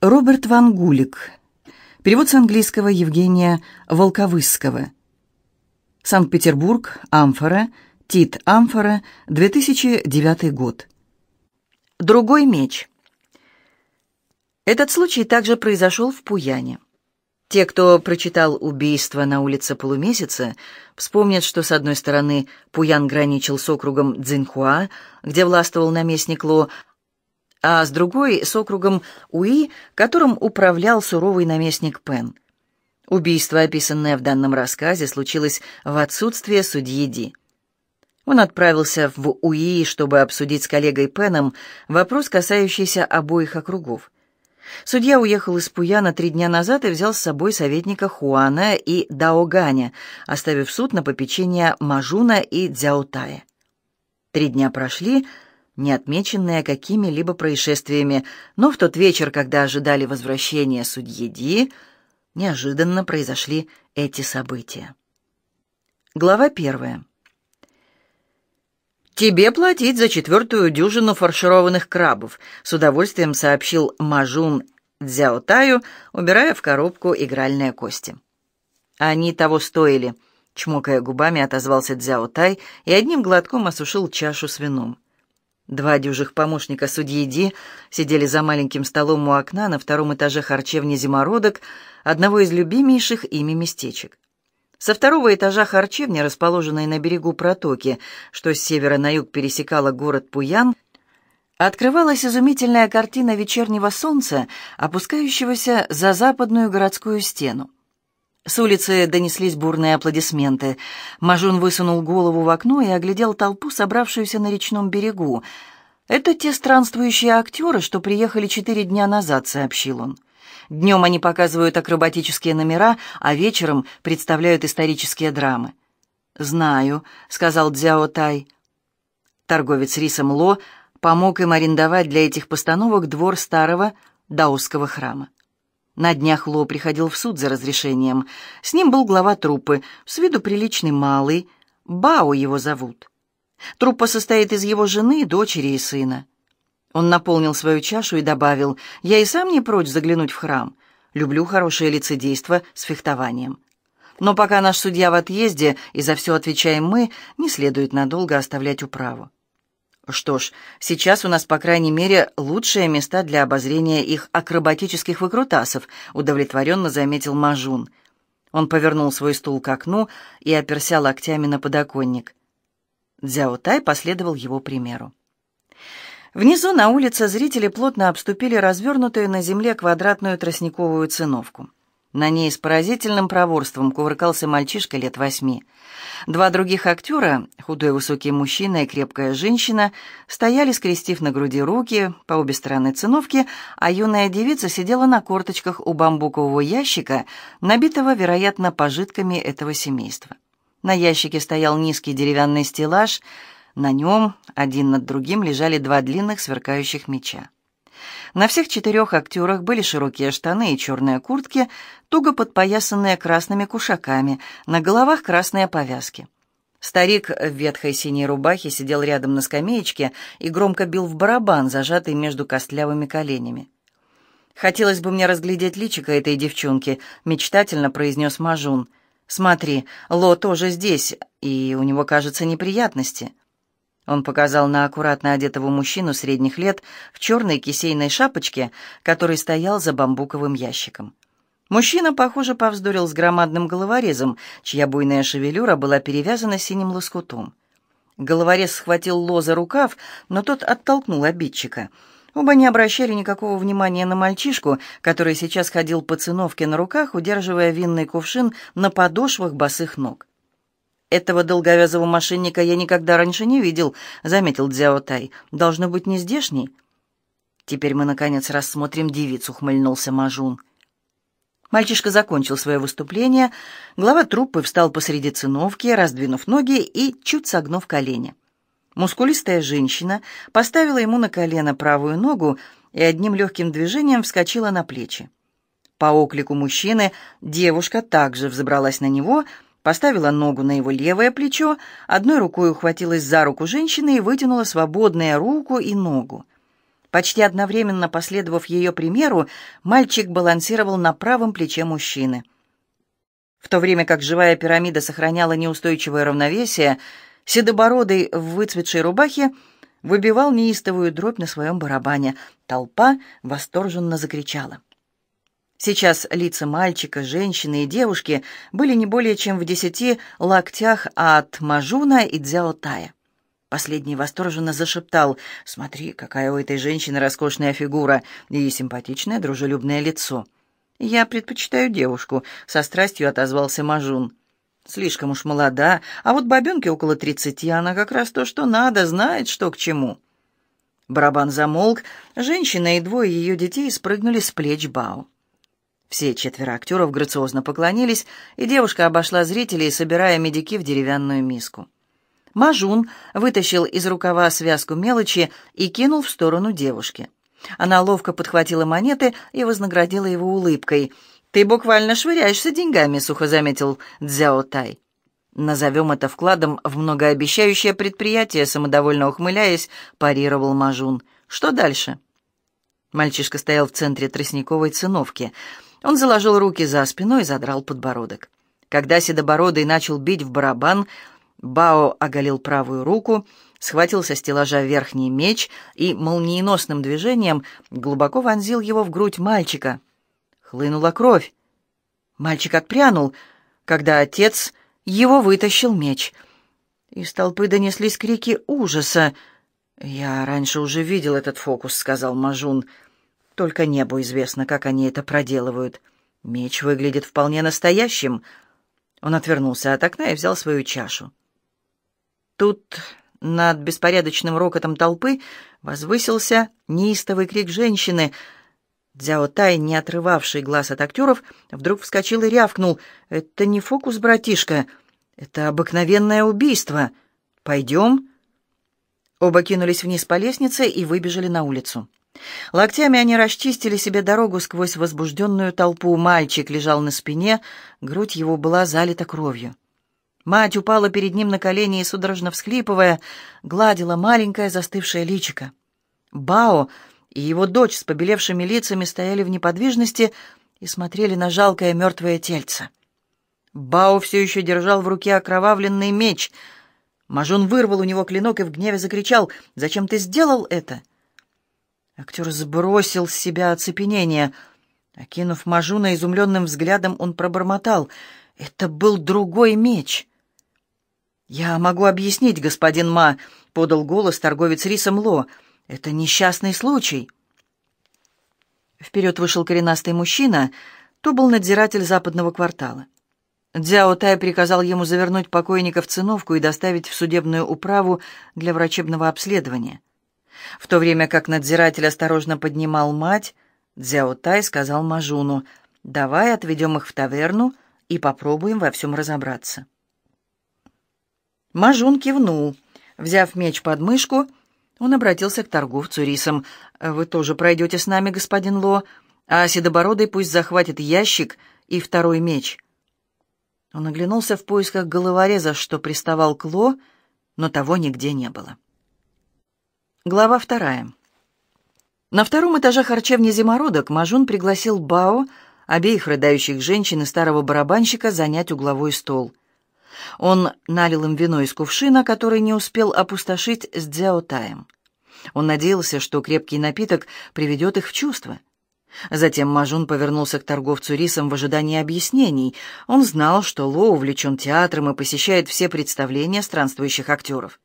Роберт Ван Гулик. Перевод с английского Евгения Волковысского. Санкт-Петербург, Амфора, Тит Амфора, 2009 год. Другой меч. Этот случай также произошел в Пуяне. Те, кто прочитал «Убийство на улице полумесяца», вспомнят, что, с одной стороны, Пуян граничил с округом Цзиньхуа, где властвовал наместник Ло, а с другой — с округом Уи, которым управлял суровый наместник Пен. Убийство, описанное в данном рассказе, случилось в отсутствие судьи Ди. Он отправился в Уи, чтобы обсудить с коллегой Пеном вопрос, касающийся обоих округов. Судья уехал из Пуяна три дня назад и взял с собой советника Хуана и Даоганя, оставив суд на попечение Мажуна и Дзяотая. Три дня прошли, не отмеченные какими-либо происшествиями, но в тот вечер, когда ожидали возвращения судьи Ди, неожиданно произошли эти события. Глава первая. «Тебе платить за четвертую дюжину фаршированных крабов», — с удовольствием сообщил Мажун Дзяотаю, убирая в коробку игральные кости. «Они того стоили», — чмокая губами отозвался Дзяотай и одним глотком осушил чашу с вином. Два дюжих помощника судьи Ди сидели за маленьким столом у окна на втором этаже харчевни «Зимородок», одного из любимейших ими местечек. Со второго этажа харчевни, расположенной на берегу протоки, что с севера на юг пересекала город Пуян, открывалась изумительная картина вечернего солнца, опускающегося за западную городскую стену. С улицы донеслись бурные аплодисменты. Мажун высунул голову в окно и оглядел толпу, собравшуюся на речном берегу. «Это те странствующие актеры, что приехали четыре дня назад», — сообщил он. Днем они показывают акробатические номера, а вечером представляют исторические драмы. «Знаю», — сказал Дзяо Тай. Торговец рисом Ло помог им арендовать для этих постановок двор старого даосского храма. На днях Ло приходил в суд за разрешением. С ним был глава труппы, с виду приличный малый, Бао его зовут. Труппа состоит из его жены, дочери и сына. Он наполнил свою чашу и добавил, «Я и сам не прочь заглянуть в храм. Люблю хорошее лицедейство с фехтованием. Но пока наш судья в отъезде, и за все отвечаем мы, не следует надолго оставлять управу». Что ж, сейчас у нас, по крайней мере, лучшие места для обозрения их акробатических выкрутасов, удовлетворенно заметил Мажун. Он повернул свой стул к окну и оперся локтями на подоконник. Дзяотай последовал его примеру. Внизу на улице зрители плотно обступили развернутую на земле квадратную тростниковую циновку. На ней с поразительным проворством кувыркался мальчишка лет восьми. Два других актера, худой высокий мужчина и крепкая женщина, стояли, скрестив на груди руки по обе стороны циновки, а юная девица сидела на корточках у бамбукового ящика, набитого, вероятно, пожитками этого семейства. На ящике стоял низкий деревянный стеллаж — на нем один над другим лежали два длинных сверкающих меча. На всех четырех актерах были широкие штаны и черные куртки, туго подпоясанные красными кушаками, на головах красные повязки. Старик в ветхой синей рубахе сидел рядом на скамеечке и громко бил в барабан, зажатый между костлявыми коленями. «Хотелось бы мне разглядеть личико этой девчонки», — мечтательно произнес Мажун. «Смотри, Ло тоже здесь, и у него, кажется, неприятности». Он показал на аккуратно одетого мужчину средних лет в черной кисейной шапочке, который стоял за бамбуковым ящиком. Мужчина, похоже, повздорил с громадным головорезом, чья буйная шевелюра была перевязана синим лоскутом. Головорез схватил Ло за рукав, но тот оттолкнул обидчика. Оба не обращали никакого внимания на мальчишку, который сейчас ходил по циновке на руках, удерживая винный кувшин на подошвах босых ног. «Этого долговязого мошенника я никогда раньше не видел», — заметил Дзяо Тай. «Должно быть не здешний». «Теперь мы, наконец, рассмотрим девицу», — хмыльнулся Мажун. Мальчишка закончил свое выступление. Глава труппы встал посреди циновки, раздвинув ноги и чуть согнув колени. Мускулистая женщина поставила ему на колено правую ногу и одним легким движением вскочила на плечи. По оклику мужчины девушка также взобралась на него — поставила ногу на его левое плечо, одной рукой ухватилась за руку женщины и вытянула свободную руку и ногу. Почти одновременно последовав ее примеру, мальчик балансировал на правом плече мужчины. В то время как живая пирамида сохраняла неустойчивое равновесие, седобородый в выцветшей рубахе выбивал неистовую дробь на своем барабане. Толпа восторженно закричала. Сейчас лица мальчика, женщины и девушки были не более чем в десяти локтях от Мажуна и Дзяотая. Последний восторженно зашептал, «Смотри, какая у этой женщины роскошная фигура и симпатичное дружелюбное лицо». «Я предпочитаю девушку», — со страстью отозвался Мажун. «Слишком уж молода, а вот бабенке около тридцати, она как раз то, что надо, знает, что к чему». Барабан замолк, женщина и двое ее детей спрыгнули с плеч Бао. Все четверо актеров грациозно поклонились, и девушка обошла зрителей, собирая медики в деревянную миску. Мажун вытащил из рукава связку мелочи и кинул в сторону девушки. Она ловко подхватила монеты и вознаградила его улыбкой. «Ты буквально швыряешься деньгами», — сухо заметил Цзяо Тай. «Назовем это вкладом в многообещающее предприятие», — самодовольно ухмыляясь, парировал Мажун. «Что дальше?» Мальчишка стоял в центре тростниковой циновки — он заложил руки за спину и задрал подбородок. Когда Седобородый начал бить в барабан, Бао оголил правую руку, схватил со стеллажа верхний меч и молниеносным движением глубоко вонзил его в грудь мальчика. Хлынула кровь. Мальчик отпрянул, когда отец его вытащил меч. Из толпы донеслись крики ужаса. «Я раньше уже видел этот фокус», — сказал Мажун. Только небу известно, как они это проделывают. Меч выглядит вполне настоящим. Он отвернулся от окна и взял свою чашу. Тут над беспорядочным рокотом толпы возвысился неистовый крик женщины. Дзяо Тай, не отрывавший глаз от актеров, вдруг вскочил и рявкнул. «Это не фокус, братишка, это обыкновенное убийство. Пойдем?» Оба кинулись вниз по лестнице и выбежали на улицу. Локтями они расчистили себе дорогу сквозь возбужденную толпу. Мальчик лежал на спине, грудь его была залита кровью. Мать упала перед ним на колени и, судорожно всхлипывая, гладила маленькое застывшее личико. Бао и его дочь с побелевшими лицами стояли в неподвижности и смотрели на жалкое мертвое тельце. Бао все еще держал в руке окровавленный меч. Мажун вырвал у него клинок и в гневе закричал «Зачем ты сделал это?» Актер сбросил с себя оцепенение. Окинув Мажуна изумленным взглядом, он пробормотал. «Это был другой меч!» «Я могу объяснить, господин Ма», — подал голос торговец рисом Ло. «Это несчастный случай». Вперед вышел коренастый мужчина, то был надзиратель западного квартала. Дзяо Тай приказал ему завернуть покойника в циновку и доставить в судебную управу для врачебного обследования. В то время как надзиратель осторожно поднимал мать, Дзяо Тай сказал Мажуну, «Давай отведем их в таверну и попробуем во всем разобраться». Мажун кивнул. Взяв меч под мышку, он обратился к торговцу рисом. «Вы тоже пройдете с нами, господин Ло, а Седобородый пусть захватит ящик и второй меч». Он оглянулся в поисках головореза, что приставал к Ло, но того нигде не было. Глава вторая. На втором этаже харчевни «Зимородок» Мажун пригласил Бао, обеих рыдающих женщин и старого барабанщика, занять угловой стол. Он налил им вино из кувшина, который не успел опустошить с дзяотаем. Он надеялся, что крепкий напиток приведет их в чувство. Затем Мажун повернулся к торговцу рисом в ожидании объяснений. Он знал, что Ло увлечен театром и посещает все представления странствующих актеров.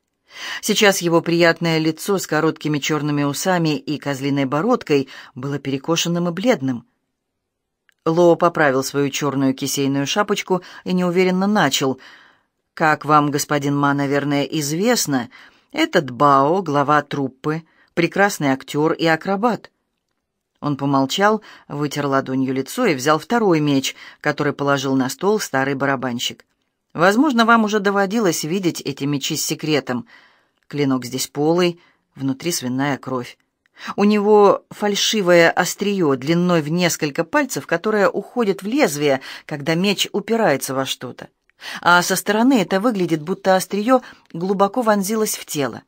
Сейчас его приятное лицо с короткими черными усами и козлиной бородкой было перекошенным и бледным. Ло поправил свою черную кисейную шапочку и неуверенно начал. «Как вам, господин Ма, наверное, известно, этот Бао, глава труппы, прекрасный актер и акробат». Он помолчал, вытер ладонью лицо и взял второй меч, который положил на стол старый барабанщик. Возможно, вам уже доводилось видеть эти мечи с секретом. Клинок здесь полый, внутри свиная кровь. У него фальшивое острие длиной в несколько пальцев, которое уходит в лезвие, когда меч упирается во что-то. А со стороны это выглядит, будто острие глубоко вонзилось в тело.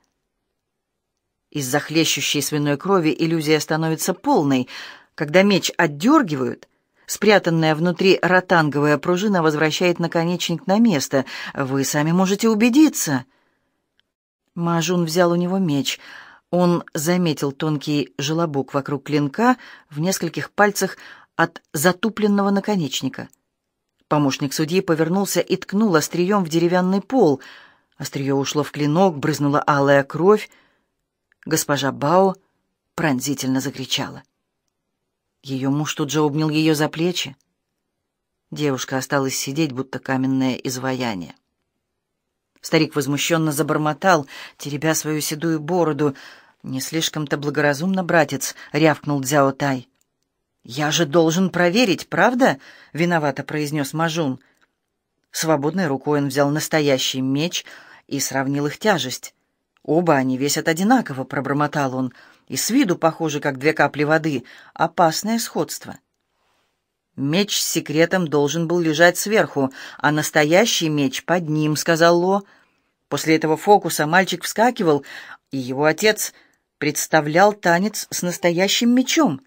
Из-за хлещущей свиной крови иллюзия становится полной. Когда меч отдергивают, спрятанная внутри ротанговая пружина возвращает наконечник на место. Вы сами можете убедиться. Мажун взял у него меч. Он заметил тонкий желобок вокруг клинка в нескольких пальцах от затупленного наконечника. Помощник судьи повернулся и ткнул острием в деревянный пол. Острие ушло в клинок, брызнула алая кровь. Госпожа Бао пронзительно закричала. Ее муж тут же обнял ее за плечи. Девушка осталась сидеть, будто каменное изваяние. Старик возмущенно забормотал, теребя свою седую бороду. «Не слишком-то благоразумно, братец», — рявкнул Дзяо Тай. «Я же должен проверить, правда?» — виновато произнес Мажун. Свободной рукой он взял настоящий меч и сравнил их тяжесть. «Оба они весят одинаково», — пробормотал он, — «и с виду похожи, как две капли воды. Опасное сходство». «Меч с секретом должен был лежать сверху, а настоящий меч под ним», — сказал Ло. После этого фокуса мальчик вскакивал, и его отец представлял танец с настоящим мечом.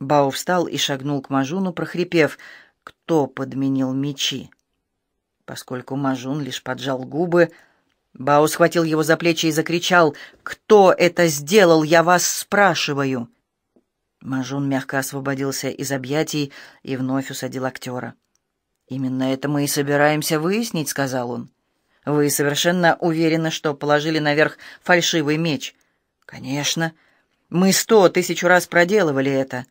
Бао встал и шагнул к Мажуну, прохрипев, «Кто подменил мечи?» Поскольку Мажун лишь поджал губы, — Бао схватил его за плечи и закричал, «Кто это сделал, я вас спрашиваю!» Мажун мягко освободился из объятий и вновь усадил актера. «Именно это мы и собираемся выяснить», — сказал он. «Вы совершенно уверены, что положили наверх фальшивый меч?» «Конечно. Мы сто тысяч раз проделывали это».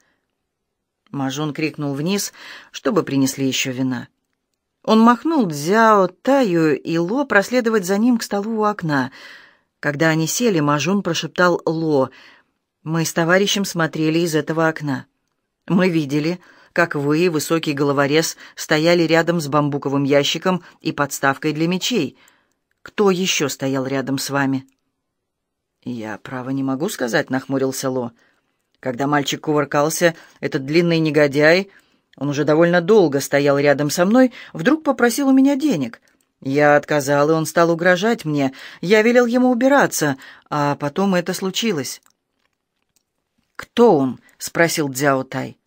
Мажун крикнул вниз, чтобы принесли еще вина. Он махнул Дзяо, Таю и Ло проследовать за ним к столу у окна. Когда они сели, Мажун прошептал Ло. «Мы с товарищем смотрели из этого окна. Мы видели, как вы, высокий головорез, стояли рядом с бамбуковым ящиком и подставкой для мечей. Кто еще стоял рядом с вами?» «Я, право, не могу сказать», — нахмурился Ло. «Когда мальчик кувыркался, этот длинный негодяй он уже довольно долго стоял рядом со мной, вдруг попросил у меня денег. Я отказал, и он стал угрожать мне. Я велел ему убираться, а потом это случилось. «Кто он?» — спросил Дзяо Тай.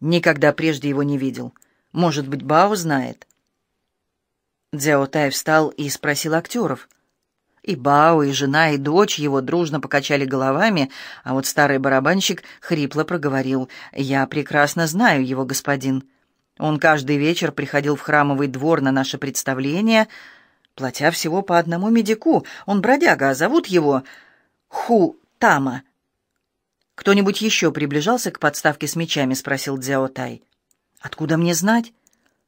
«Никогда прежде его не видел. Может быть, Бао знает?» Дзяо Тай встал и спросил актеров — и Бао, и жена, и дочь его дружно покачали головами, а вот старый барабанщик хрипло проговорил «Я прекрасно знаю его, господин. Он каждый вечер приходил в храмовый двор на наше представление, платя всего по одному медику. Он бродяга, а зовут его Ху Тама». «Кто-нибудь еще приближался к подставке с мечами?» — спросил Дзяо Тай. «Откуда мне знать?»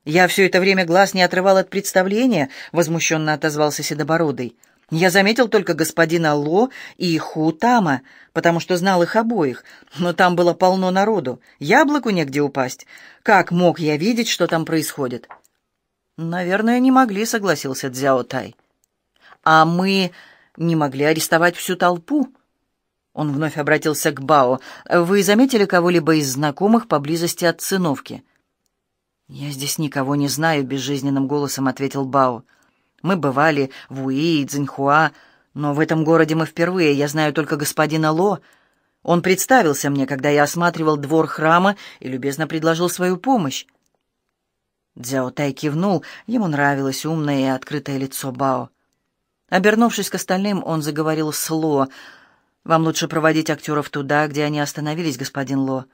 «Я все это время глаз не отрывал от представления», — возмущенно отозвался Седобородый. Я заметил только господина Ло и Ху Тама, потому что знал их обоих, но там было полно народу, яблоку негде упасть. Как мог я видеть, что там происходит? Наверное, не могли, согласился Дзяо Тай. А мы не могли арестовать всю толпу? Он вновь обратился к Бао. «Вы заметили кого-либо из знакомых поблизости от циновки?» «Я здесь никого не знаю», — безжизненным голосом ответил Бао. Мы бывали в Уи Цзиньхуа, но в этом городе мы впервые, я знаю только господина Ло. Он представился мне, когда я осматривал двор храма и любезно предложил свою помощь. Дзяо Тай кивнул, ему нравилось умное и открытое лицо Бао. Обернувшись к остальным, он заговорил с Ло. «Вам лучше проводить актеров туда, где они остановились, господин Ло.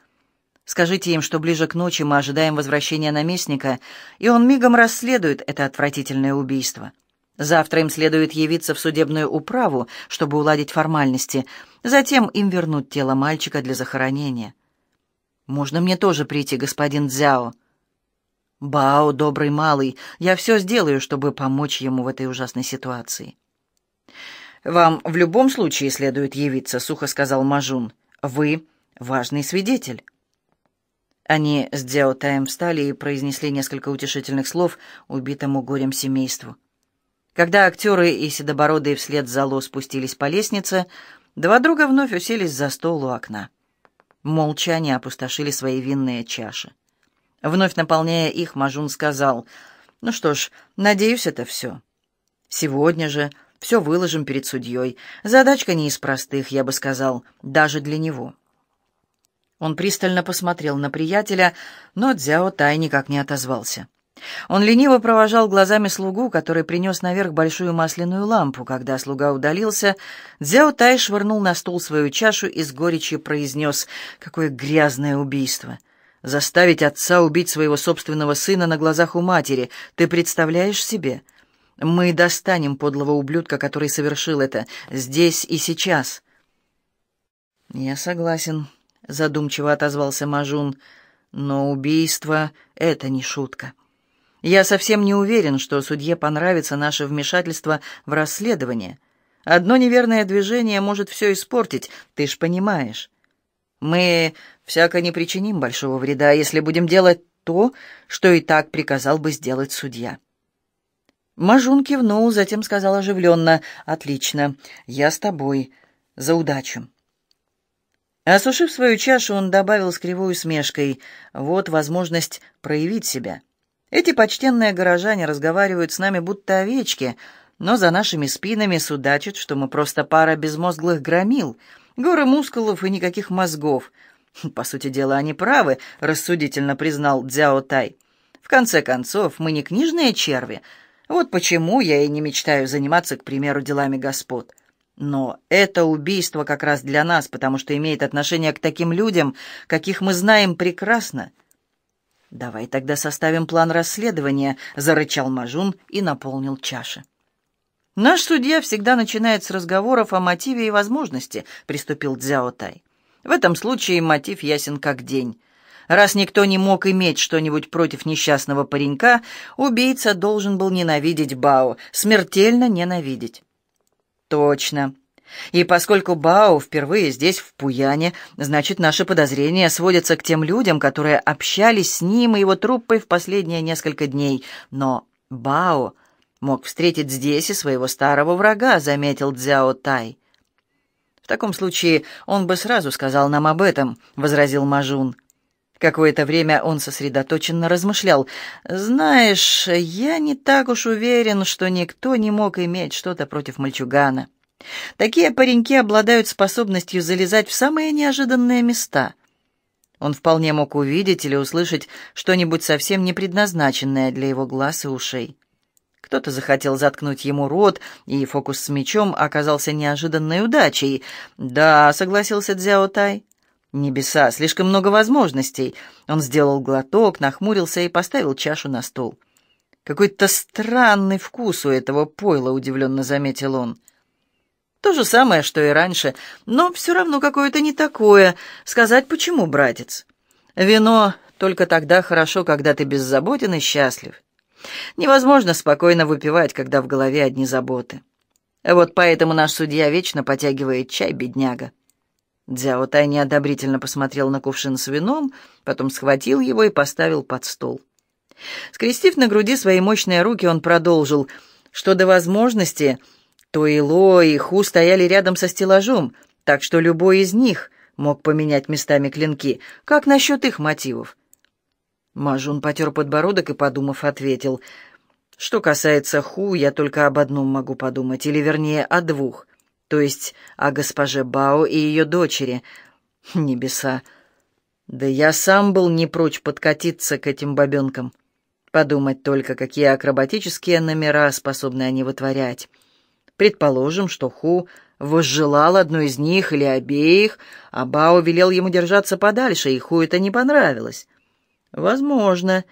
Скажите им, что ближе к ночи мы ожидаем возвращения наместника, и он мигом расследует это отвратительное убийство. Завтра им следует явиться в судебную управу, чтобы уладить формальности. Затем им вернут тело мальчика для захоронения. Можно мне тоже прийти, господин Цзяо? Бао, добрый малый, я все сделаю, чтобы помочь ему в этой ужасной ситуации. «Вам в любом случае следует явиться», — сухо сказал Мажун. «Вы важный свидетель». Они с Дзяо Таем встали и произнесли несколько утешительных слов убитому горем семейству. Когда актеры и седобородые вслед за Ло спустились по лестнице, два друга вновь уселись за стол у окна. Молча они опустошили свои винные чаши. Вновь наполняя их, Мажун сказал, «Ну что ж, надеюсь, это все. Сегодня же, Все выложим перед судьей. Задачка не из простых, я бы сказал, даже для него». Он пристально посмотрел на приятеля, но Дзяо Тай никак не отозвался. Он лениво провожал глазами слугу, который принес наверх большую масляную лампу. Когда слуга удалился, Дзяо Тай швырнул на стол свою чашу и с горечью произнес «Какое грязное убийство!» Заставить отца убить своего собственного сына на глазах у матери. Ты представляешь себе? Мы достанем подлого ублюдка, который совершил это, здесь и сейчас. Я согласен, задумчиво отозвался Мажун, но убийство — это не шутка. Я совсем не уверен, что судье понравится наше вмешательство в расследование. Одно неверное движение может все испортить, ты ж понимаешь. Мы всяко не причиним большого вреда, если будем делать то, что и так приказал бы сделать судья». Мажун кивнул, затем сказал оживленно, «Отлично, я с тобой. За удачу». Осушив свою чашу, он добавил с кривой усмешкой, «Вот возможность проявить себя. Эти почтенные горожане разговаривают с нами будто овечки, но за нашими спинами судачат, что мы просто пара безмозглых громил, горы мускулов и никаких мозгов. «По сути дела, они правы», — рассудительно признал Дзяо Тай. «В конце концов, мы не книжные черви. Вот почему я и не мечтаю заниматься, к примеру, делами господ. Но это убийство как раз для нас, потому что имеет отношение к таким людям, каких мы знаем прекрасно». «Давай тогда составим план расследования», — зарычал Мажун и наполнил чаши. «Наш судья всегда начинает с разговоров о мотиве и возможности», — приступил Цзяо Тай. В этом случае мотив ясен как день. Раз никто не мог иметь что-нибудь против несчастного паренька, убийца должен был ненавидеть Бао, смертельно ненавидеть. Точно. И поскольку Бао впервые здесь, в Пуяне, значит, наши подозрения сводятся к тем людям, которые общались с ним и его труппой в последние несколько дней. Но Бао мог встретить здесь и своего старого врага, заметил Цзяо Тай. «В таком случае он бы сразу сказал нам об этом», — возразил Мажун. Какое-то время он сосредоточенно размышлял. «Знаешь, я не так уж уверен, что никто не мог иметь что-то против мальчугана. Такие пареньки обладают способностью залезать в самые неожиданные места». Он вполне мог увидеть или услышать что-нибудь совсем не предназначенное для его глаз и ушей. Кто-то захотел заткнуть ему рот, и фокус с мечом оказался неожиданной удачей. «Да», — согласился Дзяо Тай. «Небеса, слишком много возможностей». Он сделал глоток, нахмурился и поставил чашу на стол. «Какой-то странный вкус у этого пойла», — удивленно заметил он. «То же самое, что и раньше, но все равно какое-то не такое. Сказать почему, братец? Вино только тогда хорошо, когда ты беззаботен и счастлив». Невозможно спокойно выпивать, когда в голове одни заботы. Вот поэтому наш судья вечно потягивает чай, бедняга. Дзяо Тай неодобрительно посмотрел на кувшин с вином, потом схватил его и поставил под стол. Скрестив на груди свои мощные руки, он продолжил, что до возможности то и Ло, и Ху стояли рядом со стеллажом, так что любой из них мог поменять местами клинки. Как насчет их мотивов? Мажун потер подбородок и, подумав, ответил. «Что касается Ху, я только об одном могу подумать, или, вернее, о двух, то есть о госпоже Бао и ее дочери. Небеса! Да я сам был не прочь подкатиться к этим бабенкам. Подумать только, какие акробатические номера способны они вытворять. Предположим, что Ху возжелал одну из них или обеих, а Бао велел ему держаться подальше, и Ху это не понравилось». Возможно.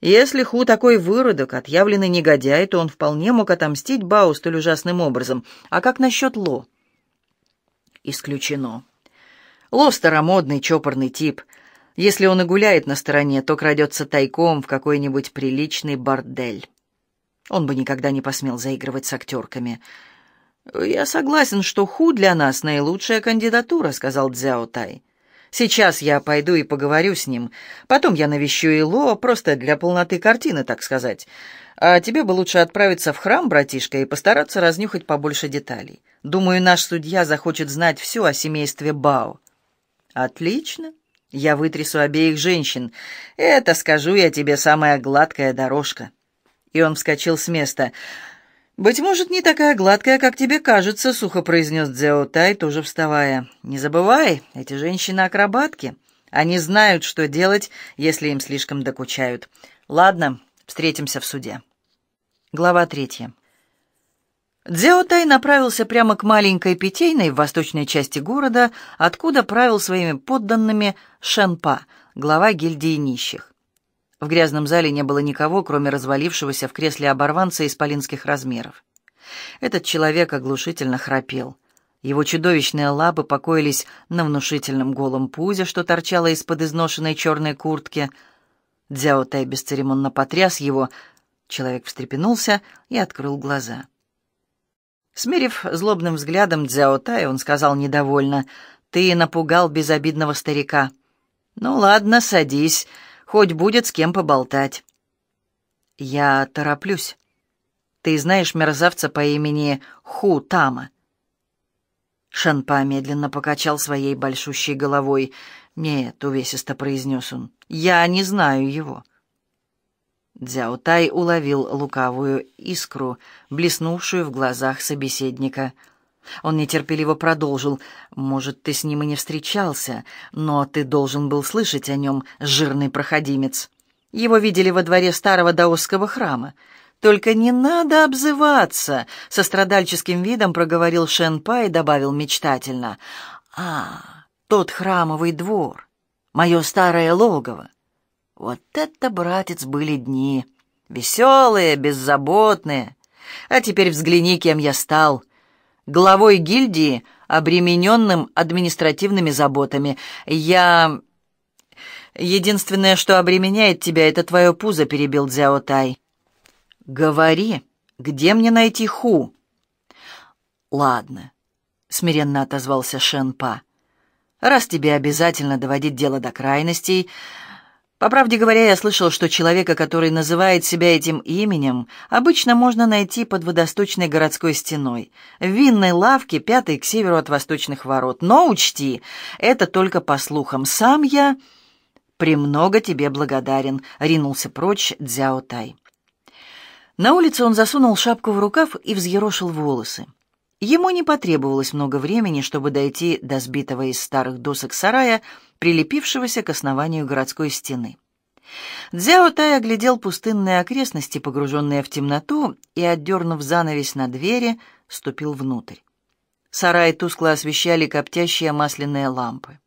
Если Ху такой выродок, отъявленный негодяй, то он вполне мог отомстить Бау столь ужасным образом. А как насчет Ло? Исключено. Ло старомодный, чопорный тип. Если он и гуляет на стороне, то крадется тайком в какой-нибудь приличный бордель. Он бы никогда не посмел заигрывать с актерками. «Я согласен, что Ху для нас наилучшая кандидатура», — сказал Цзяо Тай. Сейчас я пойду и поговорю с ним. Потом я навещу Ило, просто для полноты картины, так сказать. А тебе бы лучше отправиться в храм, братишка, и постараться разнюхать побольше деталей. Думаю, наш судья захочет знать все о семействе Бао». «Отлично. Я вытрясу обеих женщин. Это, скажу я тебе, самая гладкая дорожка». И он вскочил с места. «Быть может, не такая гладкая, как тебе кажется», — сухо произнес Дзяо Тай, тоже вставая. «Не забывай, эти женщины-акробатки. Они знают, что делать, если им слишком докучают. Ладно, встретимся в суде». Глава третья. Дзяо Тай направился прямо к маленькой питейной в восточной части города, откуда правил своими подданными Шенпа, глава гильдии нищих. В грязном зале не было никого, кроме развалившегося в кресле оборванца исполинских размеров. Этот человек оглушительно храпел. Его чудовищные лапы покоились на внушительном голом пузе, что торчало из-под изношенной черной куртки. Дзяо Тай бесцеремонно потряс его. Человек встрепенулся и открыл глаза. Смерив злобным взглядом Дзяо Тай, он сказал недовольно, «Ты напугал безобидного старика». «Ну ладно, садись, хоть будет с кем поболтать». «Я тороплюсь. Ты знаешь мерзавца по имени Ху Тама?» Шанпа медленно покачал своей большущей головой. «Нет», — увесисто произнес он, — «я не знаю его». Дзяотай уловил лукавую искру, блеснувшую в глазах собеседника — он нетерпеливо продолжил. «Может, ты с ним и не встречался, но ты должен был слышать о нем, жирный проходимец. Его видели во дворе старого даосского храма. Только не надо обзываться!» — со страдальческим видом проговорил Шенпа и добавил мечтательно. «А, тот храмовый двор, мое старое логово. Вот это, братец, были дни! Веселые, беззаботные. А теперь взгляни, кем я стал!» Главой гильдии, обремененным административными заботами. Я... Единственное, что обременяет тебя, это твое пузо, перебил Дзяо Тай. Говори, где мне найти Ху? Ладно, смиренно отозвался Шен Па. Раз тебе обязательно доводить дело до крайностей, по правде говоря, я слышал, что человека, который называет себя этим именем, обычно можно найти под водосточной городской стеной, в винной лавке, пятой к северу от восточных ворот. Но учти, это только по слухам. Сам я премного тебе благодарен», — ринулся прочь Дзяо Тай. На улице он засунул шапку в рукав и взъерошил волосы. Ему не потребовалось много времени, чтобы дойти до сбитого из старых досок сарая, прилепившегося к основанию городской стены. Дзяо Тай оглядел пустынные окрестности, погруженные в темноту, и, отдернув занавес на двери, ступил внутрь. Сарай тускло освещали коптящие масляные лампы.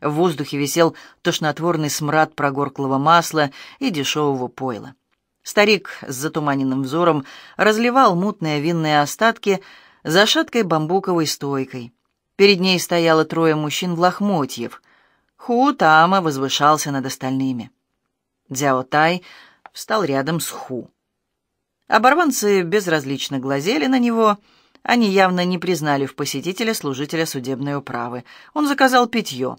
В воздухе висел тошнотворный смрад прогорклого масла и дешевого пойла. Старик с затуманенным взором разливал мутные винные остатки за шаткой бамбуковой стойкой. Перед ней стояло трое мужчин в лохмотьев. Ху Тама возвышался над остальными. Дзяо Тай встал рядом с Ху. Оборванцы безразлично глазели на него. Они явно не признали в посетителя служителя судебной управы. Он заказал питье.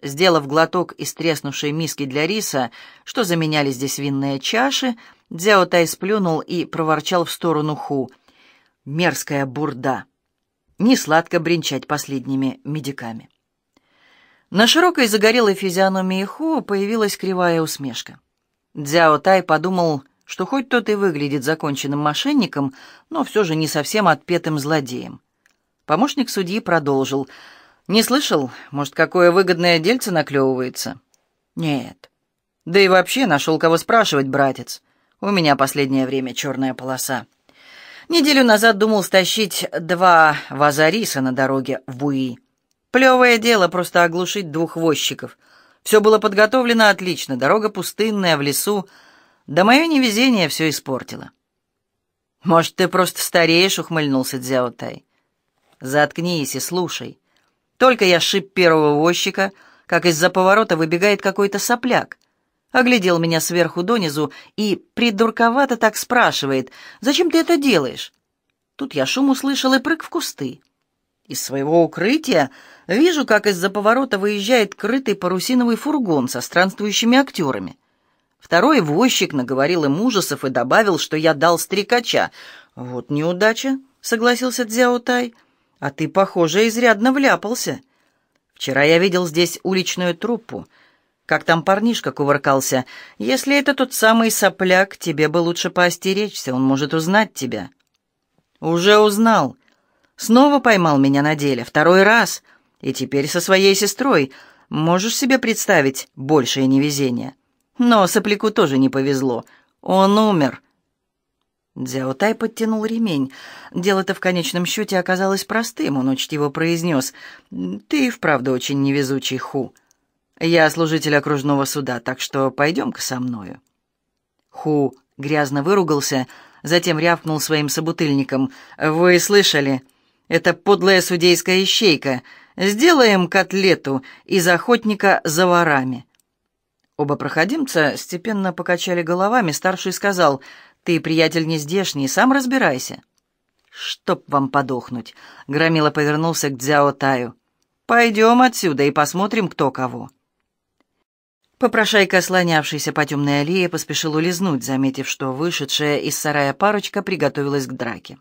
Сделав глоток из треснувшей миски для риса, что заменяли здесь винные чаши, Дзяо Тай сплюнул и проворчал в сторону Ху — Мерзкая бурда. Не сладко бренчать последними медиками. На широкой загорелой физиономии Ху появилась кривая усмешка. Дзяо Тай подумал, что хоть тот и выглядит законченным мошенником, но все же не совсем отпетым злодеем. Помощник судьи продолжил. «Не слышал? Может, какое выгодное дельце наклевывается?» «Нет». «Да и вообще нашел кого спрашивать, братец. У меня последнее время черная полоса». Неделю назад думал стащить два вазариса на дороге в Буи. Плевое дело просто оглушить двух возчиков. Все было подготовлено отлично, дорога пустынная, в лесу. Да мое невезение все испортило. «Может, ты просто стареешь?» — ухмыльнулся Дзяотай. «Заткнись и слушай. Только я шип первого возчика, как из-за поворота выбегает какой-то сопляк оглядел меня сверху донизу и придурковато так спрашивает, «Зачем ты это делаешь?» Тут я шум услышал и прыг в кусты. Из своего укрытия вижу, как из-за поворота выезжает крытый парусиновый фургон со странствующими актерами. Второй возчик наговорил им ужасов и добавил, что я дал стрекача. «Вот неудача», — согласился Дзяотай. «А ты, похоже, изрядно вляпался. Вчера я видел здесь уличную труппу — как там парнишка кувыркался. Если это тот самый сопляк, тебе бы лучше поостеречься, он может узнать тебя. «Уже узнал. Снова поймал меня на деле, второй раз. И теперь со своей сестрой. Можешь себе представить большее невезение? Но сопляку тоже не повезло. Он умер». Дзяотай подтянул ремень. Дело-то в конечном счете оказалось простым, он учтиво произнес. «Ты и вправду очень невезучий, Ху. Я служитель окружного суда, так что пойдем-ка со мною». Ху грязно выругался, затем рявкнул своим собутыльникам. «Вы слышали? Это подлая судейская ищейка. Сделаем котлету из охотника за ворами». Оба проходимца степенно покачали головами. Старший сказал, «Ты, приятель, не здешний, сам разбирайся». «Чтоб вам подохнуть!» — Громила повернулся к Дзяо Таю. «Пойдем отсюда и посмотрим, кто кого». Попрошайка, слонявшийся по темной аллее, поспешил улизнуть, заметив, что вышедшая из сарая парочка приготовилась к драке.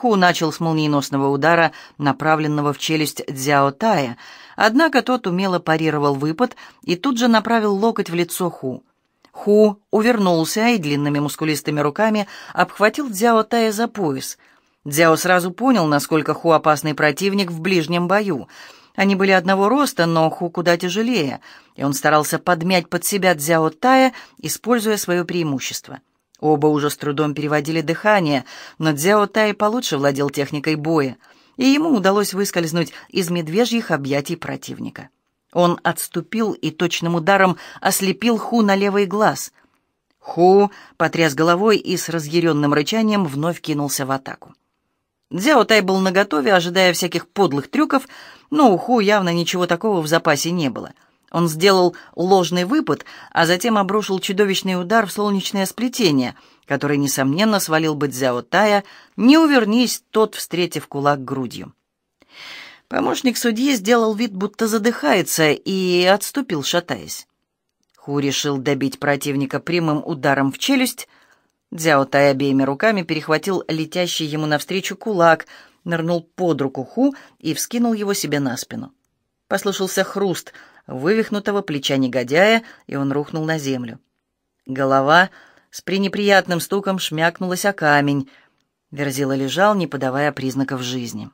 Ху начал с молниеносного удара, направленного в челюсть Дзяо Тая, однако тот умело парировал выпад и тут же направил локоть в лицо Ху. Ху увернулся и длинными мускулистыми руками обхватил Дзяо Тая за пояс. Дзяо сразу понял, насколько Ху опасный противник в ближнем бою — они были одного роста, но Ху куда тяжелее, и он старался подмять под себя Дзяо Тая, используя свое преимущество. Оба уже с трудом переводили дыхание, но Дзяо Тай получше владел техникой боя, и ему удалось выскользнуть из медвежьих объятий противника. Он отступил и точным ударом ослепил Ху на левый глаз. Ху потряс головой и с разъяренным рычанием вновь кинулся в атаку. Дзяо Тай был наготове, ожидая всяких подлых трюков, но у Ху явно ничего такого в запасе не было. Он сделал ложный выпад, а затем обрушил чудовищный удар в солнечное сплетение, который, несомненно, свалил бы Дзяо Тая, не увернись тот, встретив кулак грудью. Помощник судьи сделал вид, будто задыхается, и отступил, шатаясь. Ху решил добить противника прямым ударом в челюсть. Дзяо Тай обеими руками перехватил летящий ему навстречу кулак — нырнул под руку Ху и вскинул его себе на спину. Послышался хруст вывихнутого плеча негодяя, и он рухнул на землю. Голова с пренеприятным стуком шмякнулась о камень. Верзила лежал, не подавая признаков жизни.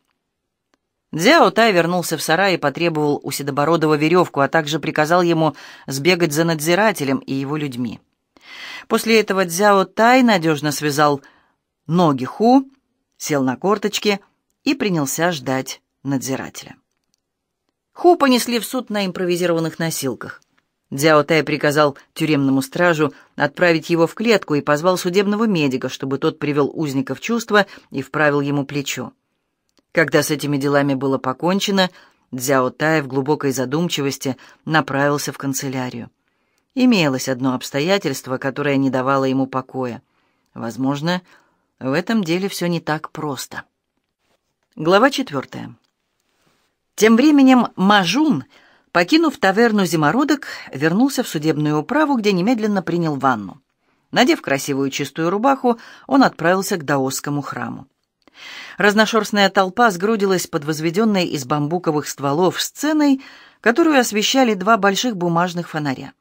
Дзяо Тай вернулся в сарай и потребовал у Седобородова веревку, а также приказал ему сбегать за надзирателем и его людьми. После этого Дзяо Тай надежно связал ноги Ху, сел на корточки — и принялся ждать надзирателя. Ху понесли в суд на импровизированных носилках. Дзяо Тай приказал тюремному стражу отправить его в клетку и позвал судебного медика, чтобы тот привел узника в чувство и вправил ему плечо. Когда с этими делами было покончено, Дзяо Тай в глубокой задумчивости направился в канцелярию. Имелось одно обстоятельство, которое не давало ему покоя. Возможно, в этом деле все не так просто. Глава четвертая. Тем временем Мажун, покинув таверну «Зимородок», вернулся в судебную управу, где немедленно принял ванну. Надев красивую чистую рубаху, он отправился к даосскому храму. Разношерстная толпа сгрудилась под возведенной из бамбуковых стволов сценой, которую освещали два больших бумажных фонаря.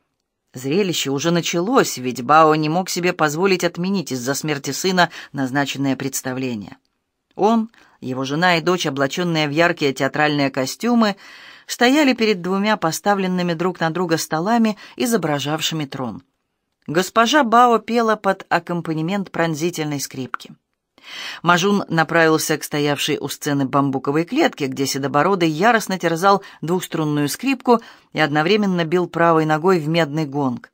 Зрелище уже началось, ведь Бао не мог себе позволить отменить из-за смерти сына назначенное представление. Он, его жена и дочь, облаченные в яркие театральные костюмы, стояли перед двумя поставленными друг на друга столами, изображавшими трон. Госпожа Бао пела под аккомпанемент пронзительной скрипки. Мажун направился к стоявшей у сцены бамбуковой клетке, где Седобородый яростно терзал двухструнную скрипку и одновременно бил правой ногой в медный гонг.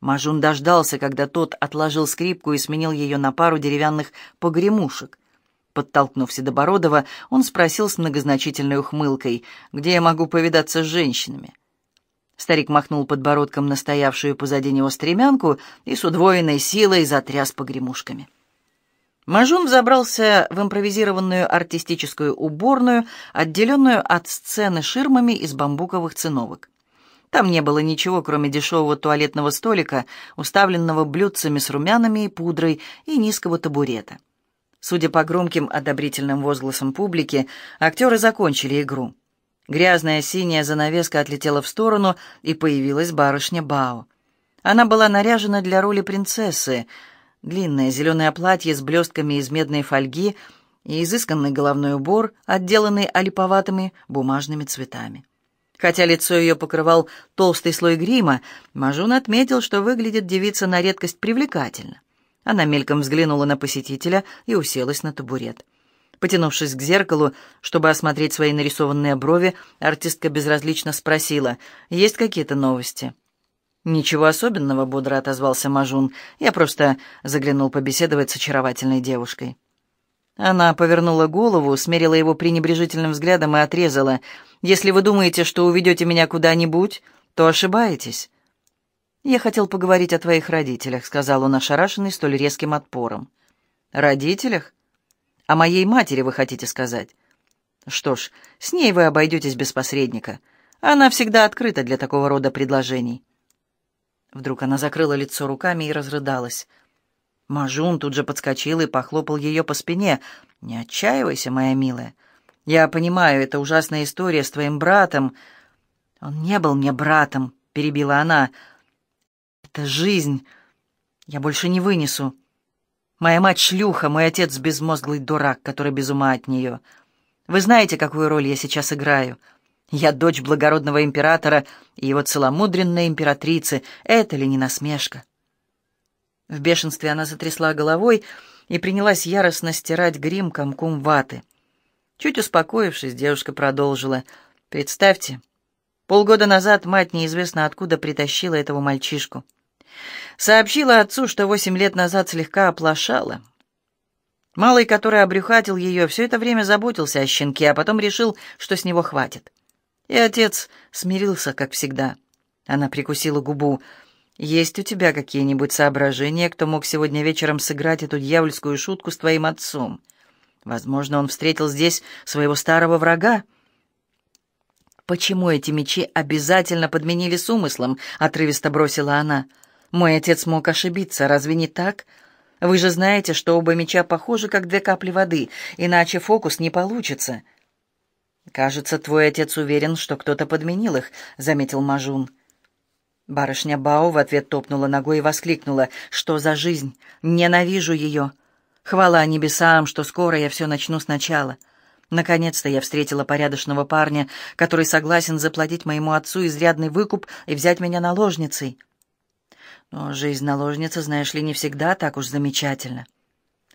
Мажун дождался, когда тот отложил скрипку и сменил ее на пару деревянных погремушек. Подтолкнув Седобородова, он спросил с многозначительной ухмылкой, где я могу повидаться с женщинами. Старик махнул подбородком на стоявшую позади него стремянку и с удвоенной силой затряс погремушками. Мажун взобрался в импровизированную артистическую уборную, отделенную от сцены ширмами из бамбуковых циновок. Там не было ничего, кроме дешевого туалетного столика, уставленного блюдцами с румянами и пудрой, и низкого табурета. Судя по громким одобрительным возгласам публики, актеры закончили игру. Грязная синяя занавеска отлетела в сторону, и появилась барышня Бао. Она была наряжена для роли принцессы. Длинное зеленое платье с блестками из медной фольги и изысканный головной убор, отделанный олиповатыми бумажными цветами. Хотя лицо ее покрывал толстый слой грима, Мажун отметил, что выглядит девица на редкость привлекательно. Она мельком взглянула на посетителя и уселась на табурет. Потянувшись к зеркалу, чтобы осмотреть свои нарисованные брови, артистка безразлично спросила, «Есть какие-то новости?» «Ничего особенного», — бодро отозвался Мажун. «Я просто заглянул побеседовать с очаровательной девушкой». Она повернула голову, смерила его пренебрежительным взглядом и отрезала. «Если вы думаете, что уведете меня куда-нибудь, то ошибаетесь». «Я хотел поговорить о твоих родителях», — сказал он, ошарашенный столь резким отпором. «Родителях? О моей матери вы хотите сказать?» «Что ж, с ней вы обойдетесь без посредника. Она всегда открыта для такого рода предложений». Вдруг она закрыла лицо руками и разрыдалась. Мажун тут же подскочил и похлопал ее по спине. «Не отчаивайся, моя милая. Я понимаю, это ужасная история с твоим братом». «Он не был мне братом», — перебила она. «Это жизнь. Я больше не вынесу. Моя мать шлюха, мой отец безмозглый дурак, который без ума от нее. Вы знаете, какую роль я сейчас играю?» Я дочь благородного императора и его целомудренной императрицы. Это ли не насмешка?» В бешенстве она затрясла головой и принялась яростно стирать грим комком ваты. Чуть успокоившись, девушка продолжила. «Представьте, полгода назад мать неизвестно откуда притащила этого мальчишку. Сообщила отцу, что восемь лет назад слегка оплошала. Малый, который обрюхатил ее, все это время заботился о щенке, а потом решил, что с него хватит. И отец смирился, как всегда. Она прикусила губу. «Есть у тебя какие-нибудь соображения, кто мог сегодня вечером сыграть эту дьявольскую шутку с твоим отцом? Возможно, он встретил здесь своего старого врага?» «Почему эти мечи обязательно подменили с умыслом?» — отрывисто бросила она. «Мой отец мог ошибиться, разве не так? Вы же знаете, что оба меча похожи, как две капли воды, иначе фокус не получится». «Кажется, твой отец уверен, что кто-то подменил их», — заметил Мажун. Барышня Бао в ответ топнула ногой и воскликнула. «Что за жизнь? Ненавижу ее! Хвала небесам, что скоро я все начну сначала. Наконец-то я встретила порядочного парня, который согласен заплатить моему отцу изрядный выкуп и взять меня наложницей. Но жизнь наложницы, знаешь ли, не всегда так уж замечательно.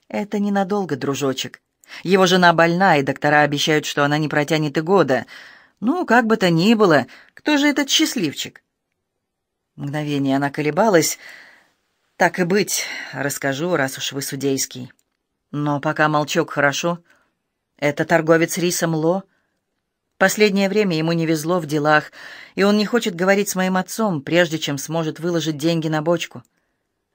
Это ненадолго, дружочек. Его жена больна, и доктора обещают, что она не протянет и года. Ну, как бы то ни было, кто же этот счастливчик? Мгновение она колебалась. Так и быть, расскажу, раз уж вы судейский. Но пока молчок хорошо. Это торговец рисом Ло. Последнее время ему не везло в делах, и он не хочет говорить с моим отцом, прежде чем сможет выложить деньги на бочку.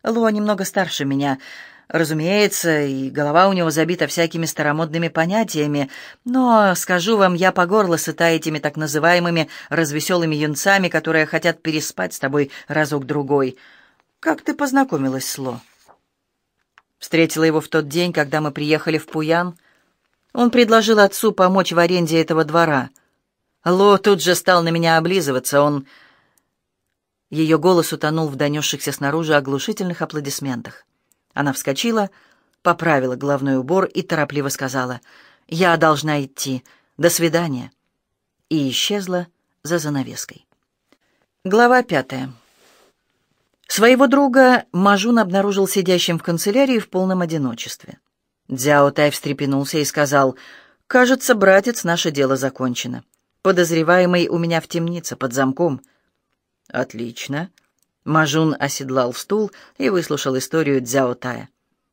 Ло немного старше меня — Разумеется, и голова у него забита всякими старомодными понятиями, но, скажу вам, я по горло сыта этими так называемыми развеселыми юнцами, которые хотят переспать с тобой разок-другой. Как ты познакомилась с Ло? Встретила его в тот день, когда мы приехали в Пуян. Он предложил отцу помочь в аренде этого двора. Ло тут же стал на меня облизываться, он... Ее голос утонул в донесшихся снаружи оглушительных аплодисментах. Она вскочила, поправила головной убор и торопливо сказала «Я должна идти. До свидания». И исчезла за занавеской. Глава пятая. Своего друга Мажун обнаружил сидящим в канцелярии в полном одиночестве. Дзяо Тай встрепенулся и сказал, «Кажется, братец, наше дело закончено. Подозреваемый у меня в темнице под замком». «Отлично. Мажун оседлал стул и выслушал историю Дзяо Тая.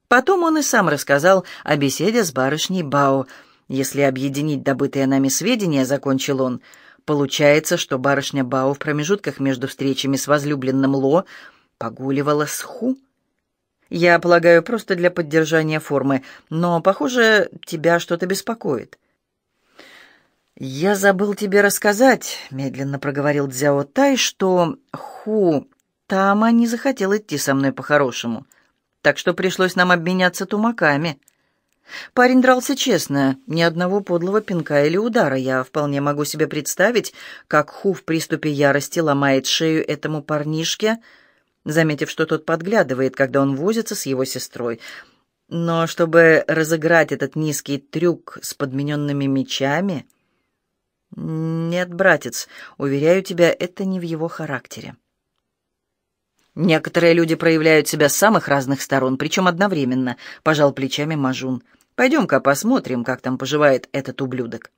Потом он и сам рассказал о беседе с барышней Бао. Если объединить добытые нами сведения, закончил он, получается, что барышня Бао в промежутках между встречами с возлюбленным Ло погуливала с Ху. Я полагаю, просто для поддержания формы, но, похоже, тебя что-то беспокоит. «Я забыл тебе рассказать», — медленно проговорил Дзяо Тай, что Ху Тама не захотел идти со мной по-хорошему, так что пришлось нам обменяться тумаками. Парень дрался честно, ни одного подлого пинка или удара. Я вполне могу себе представить, как Ху в приступе ярости ломает шею этому парнишке, заметив, что тот подглядывает, когда он возится с его сестрой. Но чтобы разыграть этот низкий трюк с подмененными мечами... Нет, братец, уверяю тебя, это не в его характере. Некоторые люди проявляют себя с самых разных сторон, причем одновременно, — пожал плечами Мажун. Пойдем-ка посмотрим, как там поживает этот ублюдок.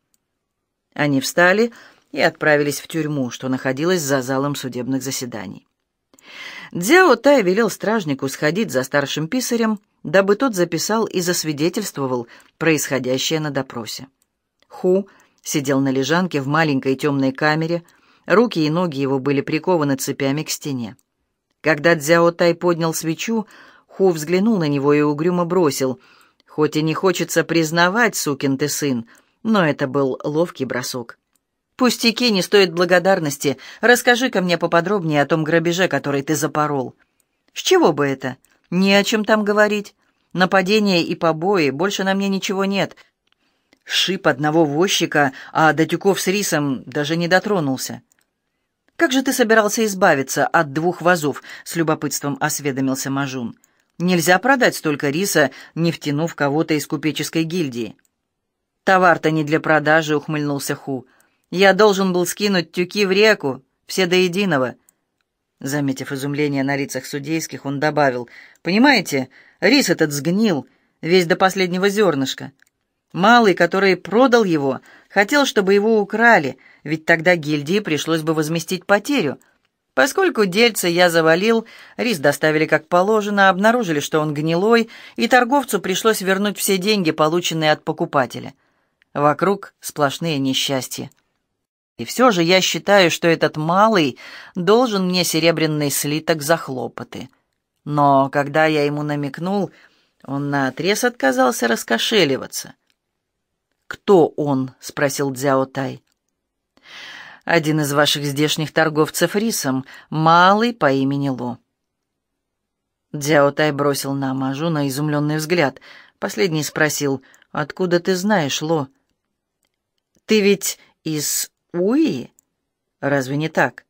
Они встали и отправились в тюрьму, что находилась за залом судебных заседаний. Дзяо Тай велел стражнику сходить за старшим писарем, дабы тот записал и засвидетельствовал происходящее на допросе. Ху сидел на лежанке в маленькой темной камере, руки и ноги его были прикованы цепями к стене. Когда Дзяо Тай поднял свечу, Ху взглянул на него и угрюмо бросил, «Хоть и не хочется признавать, сукин ты сын, но это был ловкий бросок». «Пустяки не стоят благодарности. Расскажи-ка мне поподробнее о том грабеже, который ты запорол». «С чего бы это? Не о чем там говорить. Нападения и побои, больше на мне ничего нет. Шип одного возчика, а до тюков с рисом даже не дотронулся». «Как же ты собирался избавиться от двух вазов?» — с любопытством осведомился Мажун. «Нельзя продать столько риса, не втянув кого-то из купеческой гильдии». «Товар-то не для продажи», — ухмыльнулся Ху. Я должен был скинуть тюки в реку, все до единого». Заметив изумление на лицах судейских, он добавил, «Понимаете, рис этот сгнил, весь до последнего зернышка. Малый, который продал его, хотел, чтобы его украли, ведь тогда гильдии пришлось бы возместить потерю. Поскольку дельца я завалил, рис доставили как положено, обнаружили, что он гнилой, и торговцу пришлось вернуть все деньги, полученные от покупателя. Вокруг сплошные несчастья. И все же я считаю, что этот малый должен мне серебряный слиток за хлопоты. Но когда я ему намекнул, он наотрез отказался раскошеливаться. «Кто он?» — спросил Дзяо Тай. «Один из ваших здешних торговцев рисом, малый по имени Ло». Дзяо Тай бросил на Мажуна изумленный взгляд. Последний спросил, «Откуда ты знаешь, Ло?» «Ты ведь из Уи? Разве не так?